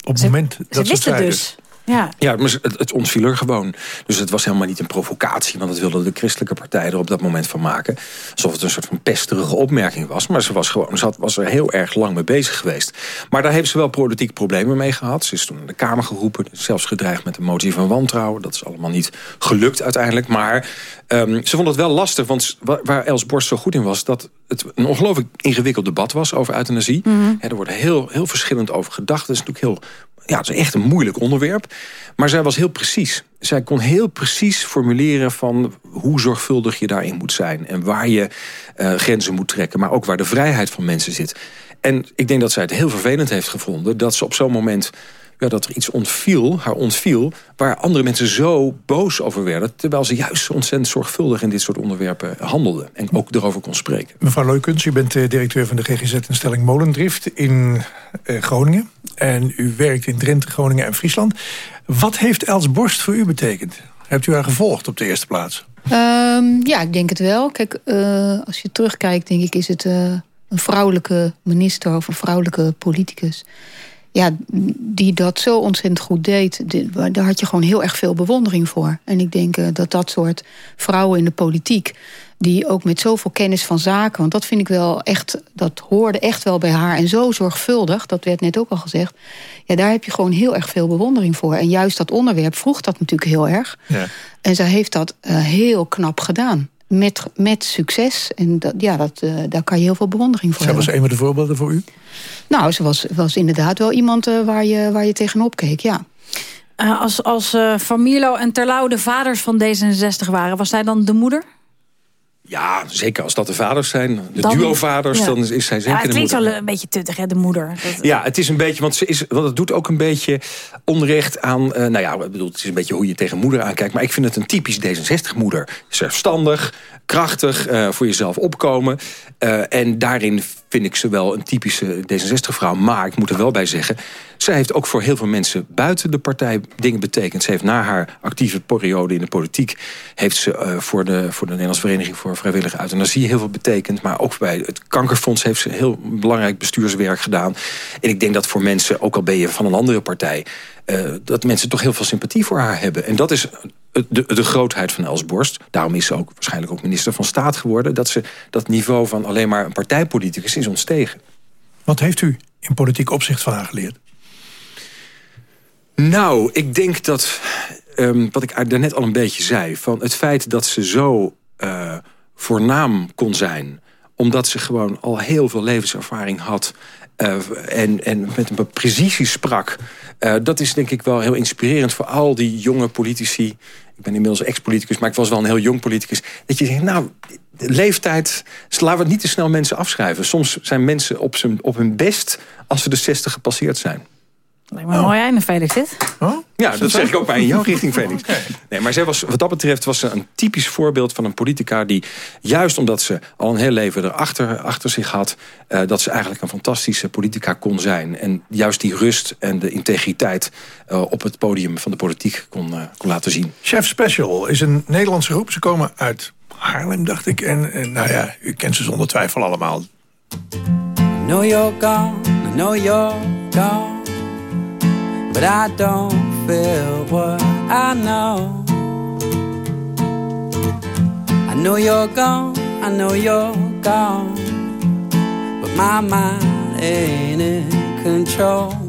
Op het moment ze, dat ze, wist het dus. Ja, ja maar het, het ontviel er gewoon. Dus het was helemaal niet een provocatie... want dat wilden de christelijke partij er op dat moment van maken. Alsof het een soort van pesterige opmerking was. Maar ze was, gewoon, ze had, was er heel erg lang mee bezig geweest. Maar daar heeft ze wel politieke problemen mee gehad. Ze is toen in de Kamer geroepen. Zelfs gedreigd met een motie van wantrouwen. Dat is allemaal niet gelukt uiteindelijk. Maar um, ze vond het wel lastig. Want waar Els Borst zo goed in was... dat het een ongelooflijk ingewikkeld debat was over euthanasie. Mm -hmm. Er wordt heel, heel verschillend over gedacht. Het is natuurlijk heel ja, het is echt een moeilijk onderwerp. Maar zij was heel precies. Zij kon heel precies formuleren van hoe zorgvuldig je daarin moet zijn. En waar je uh, grenzen moet trekken. Maar ook waar de vrijheid van mensen zit. En ik denk dat zij het heel vervelend heeft gevonden... dat ze op zo'n moment ja, dat er iets ontviel, haar ontviel... waar andere mensen zo boos over werden... terwijl ze juist ontzettend zorgvuldig in dit soort onderwerpen handelden. En ook erover kon spreken. Mevrouw Leukens, u bent directeur van de GGZ-instelling Molendrift in Groningen. En u werkt in Drenthe, Groningen en Friesland. Wat heeft Els Borst voor u betekend? Hebt u haar gevolgd op de eerste plaats? Um, ja, ik denk het wel. Kijk, uh, als je terugkijkt, denk ik, is het uh, een vrouwelijke minister of een vrouwelijke politicus. Ja, die dat zo ontzettend goed deed. Daar had je gewoon heel erg veel bewondering voor. En ik denk uh, dat dat soort vrouwen in de politiek die ook met zoveel kennis van zaken... want dat vind ik wel echt, dat hoorde echt wel bij haar... en zo zorgvuldig, dat werd net ook al gezegd... ja, daar heb je gewoon heel erg veel bewondering voor. En juist dat onderwerp vroeg dat natuurlijk heel erg. Ja. En zij heeft dat uh, heel knap gedaan. Met, met succes. En dat, ja, dat, uh, daar kan je heel veel bewondering voor Zij was een van de voorbeelden voor u? Nou, ze was, was inderdaad wel iemand uh, waar, je, waar je tegenop keek, ja. Uh, als als uh, Van Mierlo en Terlouw de vaders van D66 waren... was zij dan de moeder? Ja, zeker als dat de vaders zijn. De duo-vaders, ja. dan is, is zij zeker ja, het de moeder. Het wel een beetje tuttig, hè, de moeder. Dat, ja, het is een beetje, want, ze is, want het doet ook een beetje onrecht aan... Uh, nou ja, ik bedoel, het is een beetje hoe je tegen moeder aankijkt... maar ik vind het een typisch D66-moeder. Zelfstandig, krachtig, uh, voor jezelf opkomen. Uh, en daarin vind ik ze wel een typische D66-vrouw. Maar ik moet er wel bij zeggen... zij heeft ook voor heel veel mensen buiten de partij dingen betekend. Ze heeft na haar actieve periode in de politiek... heeft ze uh, voor, de, voor de Nederlandse Vereniging voor Vrijwillige Euthanasie... heel veel betekend. Maar ook bij het Kankerfonds heeft ze heel belangrijk bestuurswerk gedaan. En ik denk dat voor mensen, ook al ben je van een andere partij... Uh, dat mensen toch heel veel sympathie voor haar hebben. En dat is de, de grootheid van Els Borst. Daarom is ze ook waarschijnlijk ook minister van Staat geworden. Dat ze dat niveau van alleen maar een partijpoliticus is ontstegen. Wat heeft u in politiek opzicht van haar geleerd? Nou, ik denk dat, um, wat ik daarnet al een beetje zei... van het feit dat ze zo uh, voornaam kon zijn... omdat ze gewoon al heel veel levenservaring had... Uh, en, en met een precisie sprak. Uh, dat is denk ik wel heel inspirerend voor al die jonge politici. Ik ben inmiddels ex-politicus, maar ik was wel een heel jong politicus. Dat je denkt, nou, leeftijd... laten we niet te snel mensen afschrijven. Soms zijn mensen op, op hun best als ze de 60 gepasseerd zijn. Lijkt me een oh. mooi einde, Felix, dit. Oh? Ja, dat zeg ik ook maar in jouw richting, Felix. Nee, maar zij was, wat dat betreft was ze een typisch voorbeeld van een politica... die juist omdat ze al een heel leven erachter achter zich had... Uh, dat ze eigenlijk een fantastische politica kon zijn. En juist die rust en de integriteit uh, op het podium van de politiek kon, uh, kon laten zien. Chef Special is een Nederlandse groep. Ze komen uit Haarlem, dacht ik. En, en nou ja, u kent ze zonder twijfel allemaal. I know you're gone, I know you're gone. But I don't feel what I know. I know you're gone, I know you're gone. But my mind ain't in control.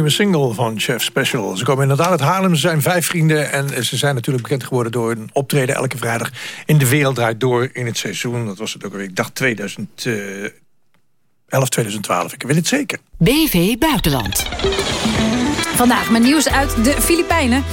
Nieuwe single van Chef Special. Ze komen inderdaad uit Haarlem. Ze zijn vijf vrienden. En ze zijn natuurlijk bekend geworden door een optreden elke vrijdag in de wereld draait door in het seizoen. Dat was het ook alweer. Ik dacht 2011, 2012. Ik weet het zeker. BV Buitenland. Vandaag met nieuws uit de Filipijnen.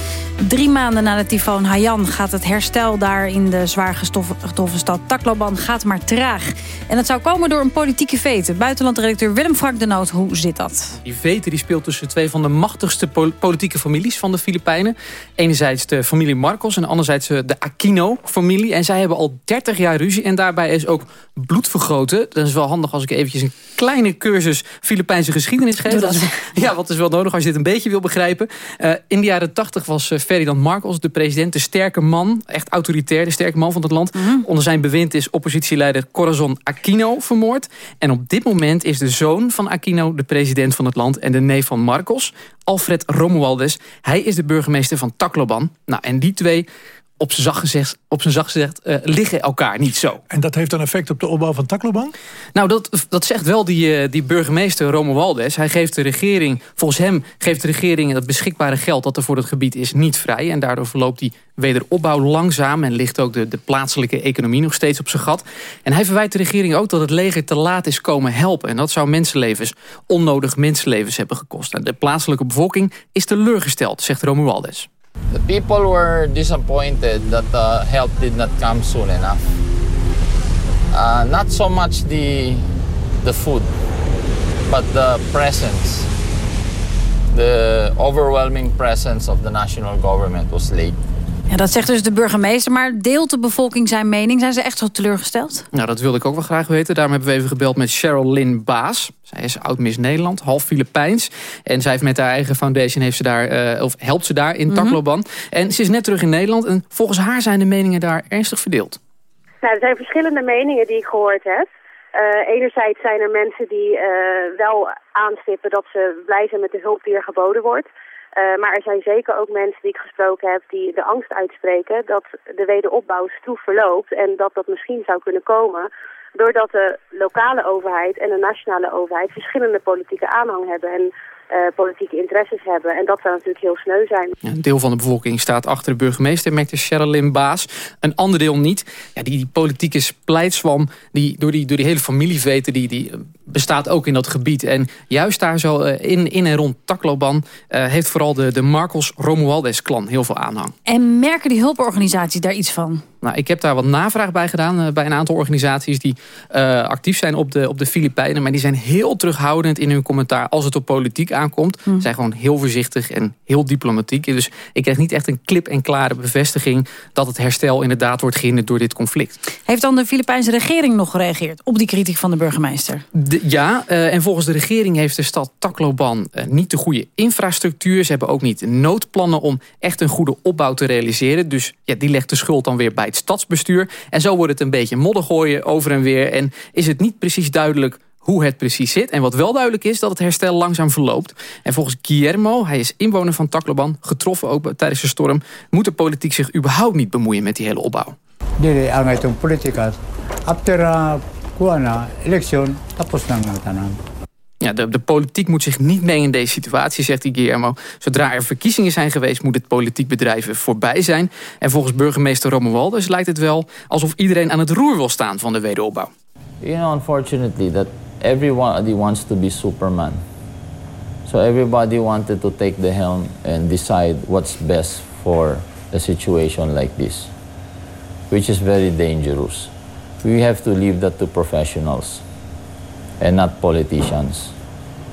Drie maanden na de tyfoon Haiyan gaat het herstel daar in de zwaar getroffen stad Tacloban gaat maar traag. En dat zou komen door een politieke vete. Buitenlandredacteur Willem Frank de Noot, hoe zit dat? Die vete die speelt tussen twee van de machtigste politieke families van de Filipijnen. Enerzijds de familie Marcos en anderzijds de Aquino-familie. En zij hebben al 30 jaar ruzie en daarbij is ook bloed vergroten. Dat is wel handig als ik eventjes een kleine cursus Filipijnse geschiedenis geef. Dat is, ja, wat is wel nodig als je dit een beetje wil begrijpen. Uh, in de jaren 80 was uh, Ferdinand Marcos, de president, de sterke man. Echt autoritair, de sterke man van het land. Mhm. Onder zijn bewind is oppositieleider Corazon Aquino vermoord. En op dit moment is de zoon van Aquino de president van het land... en de neef van Marcos, Alfred Romualdez. Hij is de burgemeester van Tacloban. Nou, en die twee op zijn zacht gezegd, op zijn zacht gezegd uh, liggen elkaar niet zo. En dat heeft dan effect op de opbouw van Tacloban? Nou, dat, dat zegt wel die, uh, die burgemeester Romualdez. Hij geeft de regering, volgens hem geeft de regering het beschikbare geld dat er voor het gebied is niet vrij. En daardoor verloopt die wederopbouw langzaam en ligt ook de, de plaatselijke economie nog steeds op zijn gat. En hij verwijt de regering ook dat het leger te laat is komen helpen. En dat zou mensenlevens, onnodig mensenlevens hebben gekost. En de plaatselijke bevolking is teleurgesteld, zegt Romualdez. The people were disappointed that uh, help did not come soon enough. Uh, not so much the, the food, but the presence. The overwhelming presence of the national government was late. Ja, dat zegt dus de burgemeester. Maar deelt de bevolking zijn mening? Zijn ze echt zo teleurgesteld? Nou, dat wilde ik ook wel graag weten. Daarom hebben we even gebeld met Cheryl Lynn Baas. Zij is oud-Miss Nederland, half Filipijns. En zij heeft met haar eigen foundation heeft ze daar, uh, of helpt ze daar in mm -hmm. Tacloban. En ze is net terug in Nederland. En volgens haar zijn de meningen daar ernstig verdeeld. Nou, er zijn verschillende meningen die ik gehoord heb. Uh, enerzijds zijn er mensen die uh, wel aanstippen dat ze blij zijn met de hulp die er geboden wordt. Uh, maar er zijn zeker ook mensen die ik gesproken heb die de angst uitspreken dat de wederopbouw stroef verloopt en dat dat misschien zou kunnen komen doordat de lokale overheid en de nationale overheid verschillende politieke aanhang hebben. En uh, politieke interesses hebben. En dat zou natuurlijk heel sneu zijn. Een deel van de bevolking staat achter de burgemeester, merkte Sherilyn Baas. Een ander deel niet. Ja, die, die politieke splijtswam die, door, die, door die hele familieveten die, die bestaat ook in dat gebied. En juist daar zo uh, in, in en rond Tacloban uh, heeft vooral de, de Marcos Romualdez-klan heel veel aanhang. En merken die hulporganisaties daar iets van? Nou, ik heb daar wat navraag bij gedaan uh, bij een aantal organisaties die uh, actief zijn op de, op de Filipijnen. Maar die zijn heel terughoudend in hun commentaar als het op politiek aankomt. Ze mm. zijn gewoon heel voorzichtig en heel diplomatiek. Dus ik kreeg niet echt een klip en klare bevestiging dat het herstel inderdaad wordt gehinderd door dit conflict. Heeft dan de Filipijnse regering nog gereageerd op die kritiek van de burgemeester? De, ja, uh, en volgens de regering heeft de stad Tacloban niet de goede infrastructuur. Ze hebben ook niet noodplannen om echt een goede opbouw te realiseren. Dus ja, die legt de schuld dan weer bij het stadsbestuur. En zo wordt het een beetje modder gooien over en weer. En is het niet precies duidelijk hoe het precies zit. En wat wel duidelijk is, dat het herstel langzaam verloopt. En volgens Guillermo, hij is inwoner van Tacloban... getroffen ook tijdens de storm... moet de politiek zich überhaupt niet bemoeien met die hele opbouw. Dili ang itong politika. After uh, election, tapos na ang de, de, politiek moet zich niet mee in deze situatie, zegt Guillermo. Zodra er verkiezingen zijn geweest, moet het politiek bedrijven voorbij zijn. En volgens burgemeester Romualdus lijkt het wel alsof iedereen aan het roer wil staan van de wederopbouw. You know, unfortunately, that everybody wants to be Superman. So everybody wanted to take the helm and decide what's best for a situation like this, which is very dangerous. We have to leave that to professionals en not politicians.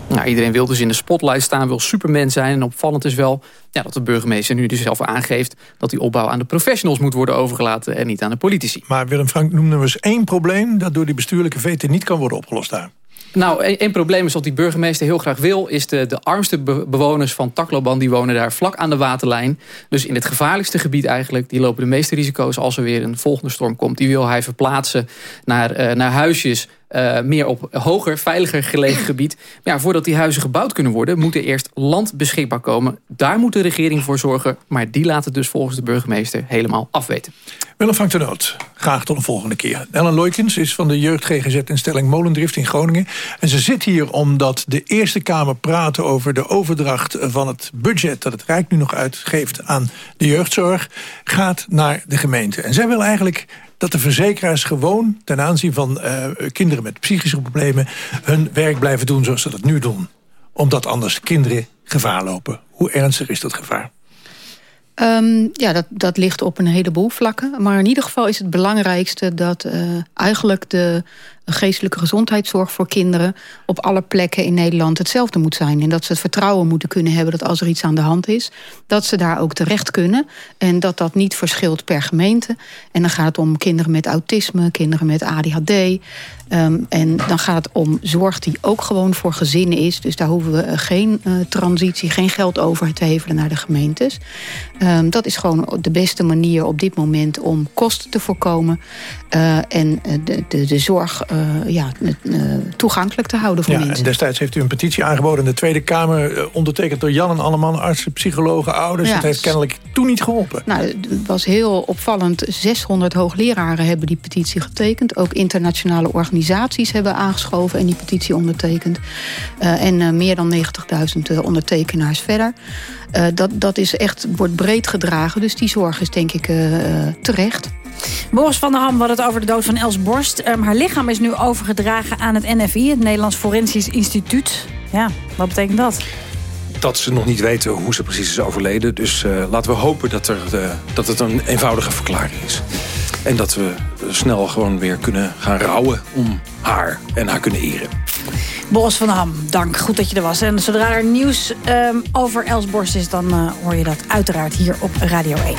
Nou, iedereen wil dus in de spotlight staan, wil superman zijn. En opvallend is wel ja, dat de burgemeester nu dus zelf aangeeft... dat die opbouw aan de professionals moet worden overgelaten... en niet aan de politici. Maar Willem Frank noemde eens één probleem... dat door die bestuurlijke veten niet kan worden opgelost daar. Nou, één probleem is wat die burgemeester heel graag wil... is de, de armste bewoners van Tacloban, die wonen daar vlak aan de waterlijn. Dus in het gevaarlijkste gebied eigenlijk. Die lopen de meeste risico's als er weer een volgende storm komt. Die wil hij verplaatsen naar, uh, naar huisjes uh, meer op hoger, veiliger gelegen gebied. Maar ja, voordat die huizen gebouwd kunnen worden... moet er eerst land beschikbaar komen. Daar moet de regering voor zorgen. Maar die laat het dus volgens de burgemeester helemaal afweten. Willem van de Noot, graag tot een volgende keer. Ellen Loikens is van de jeugd GGZ-instelling Molendrift in Groningen. En ze zit hier omdat de Eerste Kamer praat over de overdracht van het budget... dat het Rijk nu nog uitgeeft aan de jeugdzorg, gaat naar de gemeente. En zij wil eigenlijk dat de verzekeraars gewoon ten aanzien van uh, kinderen met psychische problemen... hun werk blijven doen zoals ze dat nu doen. Omdat anders kinderen gevaar lopen. Hoe ernstig is dat gevaar? Um, ja, dat, dat ligt op een heleboel vlakken. Maar in ieder geval is het belangrijkste dat uh, eigenlijk de geestelijke gezondheidszorg voor kinderen... op alle plekken in Nederland hetzelfde moet zijn. En dat ze het vertrouwen moeten kunnen hebben dat als er iets aan de hand is... dat ze daar ook terecht kunnen. En dat dat niet verschilt per gemeente. En dan gaat het om kinderen met autisme, kinderen met ADHD... Um, en dan gaat het om zorg die ook gewoon voor gezinnen is. Dus daar hoeven we geen uh, transitie, geen geld over te hevelen naar de gemeentes. Um, dat is gewoon de beste manier op dit moment om kosten te voorkomen. Uh, en de, de, de zorg uh, ja, toegankelijk te houden voor ja, mensen. En destijds heeft u een petitie aangeboden in de Tweede Kamer... ondertekend door Jan en Alleman, artsen, psychologen, ouders. Ja, dat heeft kennelijk toen niet geholpen. Nou, het was heel opvallend. 600 hoogleraren hebben die petitie getekend. Ook internationale organisaties organisaties hebben aangeschoven en die petitie ondertekend. Uh, en uh, meer dan 90.000 ondertekenaars verder. Uh, dat, dat is echt, wordt breed gedragen, dus die zorg is denk ik terecht. Boris van der Ham had het over de dood van Els Borst. Um, haar lichaam is nu overgedragen aan het NFI, het Nederlands Forensisch Instituut. Ja, wat betekent dat? dat ze nog niet weten hoe ze precies is overleden. Dus uh, laten we hopen dat, er, uh, dat het een eenvoudige verklaring is. En dat we snel gewoon weer kunnen gaan rouwen om haar en haar kunnen eren. Boris van der Ham, dank. Goed dat je er was. En zodra er nieuws um, over Els Borst is... dan uh, hoor je dat uiteraard hier op Radio 1.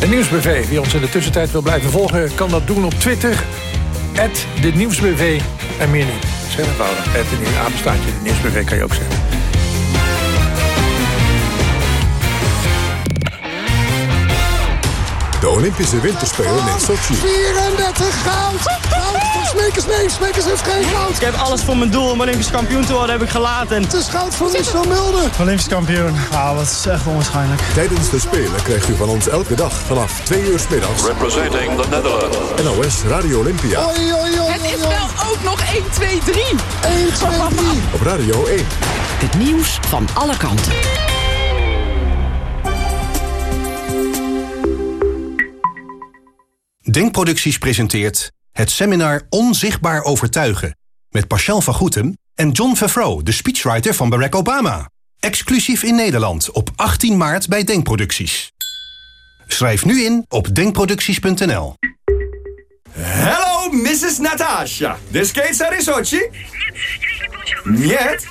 De Nieuwsbv, wie ons in de tussentijd wil blijven volgen... kan dat doen op Twitter. de Nieuwsbv en meer niet. Zeg eenvoudig. Het in een aanbestaatje, de Nieuwsbv kan je ook zeggen. Olympische Winterspelen in Sochi. 34 goud! Goud voor Smekers. Nee, Smekers heeft geen goud. Ik heb alles voor mijn doel om Olympisch kampioen te worden, heb ik gelaten. Het is goud voor Lies van Mulder. Olympisch kampioen. Ah, dat is echt onwaarschijnlijk. Tijdens de Spelen krijgt u van ons elke dag vanaf 2 uur s middags... Representing the Netherlands. NOS Radio Olympia. Oei, oei, oei, Het is wel ook nog 1, 2, 3. 1, 2, 3. Op Radio 1. Het nieuws van alle kanten. Denkproducties presenteert het seminar Onzichtbaar Overtuigen... met Pascal van Goetem en John Favreau, de speechwriter van Barack Obama. Exclusief in Nederland op 18 maart bij Denkproducties. Schrijf nu in op denkproducties.nl. Hello, Mrs. Natasha. This case are in Sochi? Нет.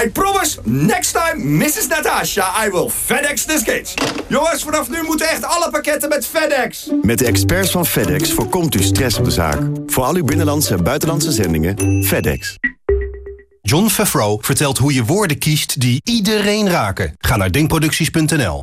I promise, next time, Mrs. Natasha, I will FedEx this case. Jongens, vanaf nu moeten echt alle pakketten met FedEx. Met de experts van FedEx voorkomt u stress op de zaak. Voor al uw binnenlandse en buitenlandse zendingen, FedEx. John Favreau vertelt hoe je woorden kiest die iedereen raken. Ga naar denkproducties.nl.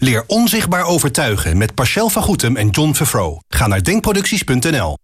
Leer onzichtbaar overtuigen met Pascal van Goetem en John Vervro. Ga naar denkproducties.nl.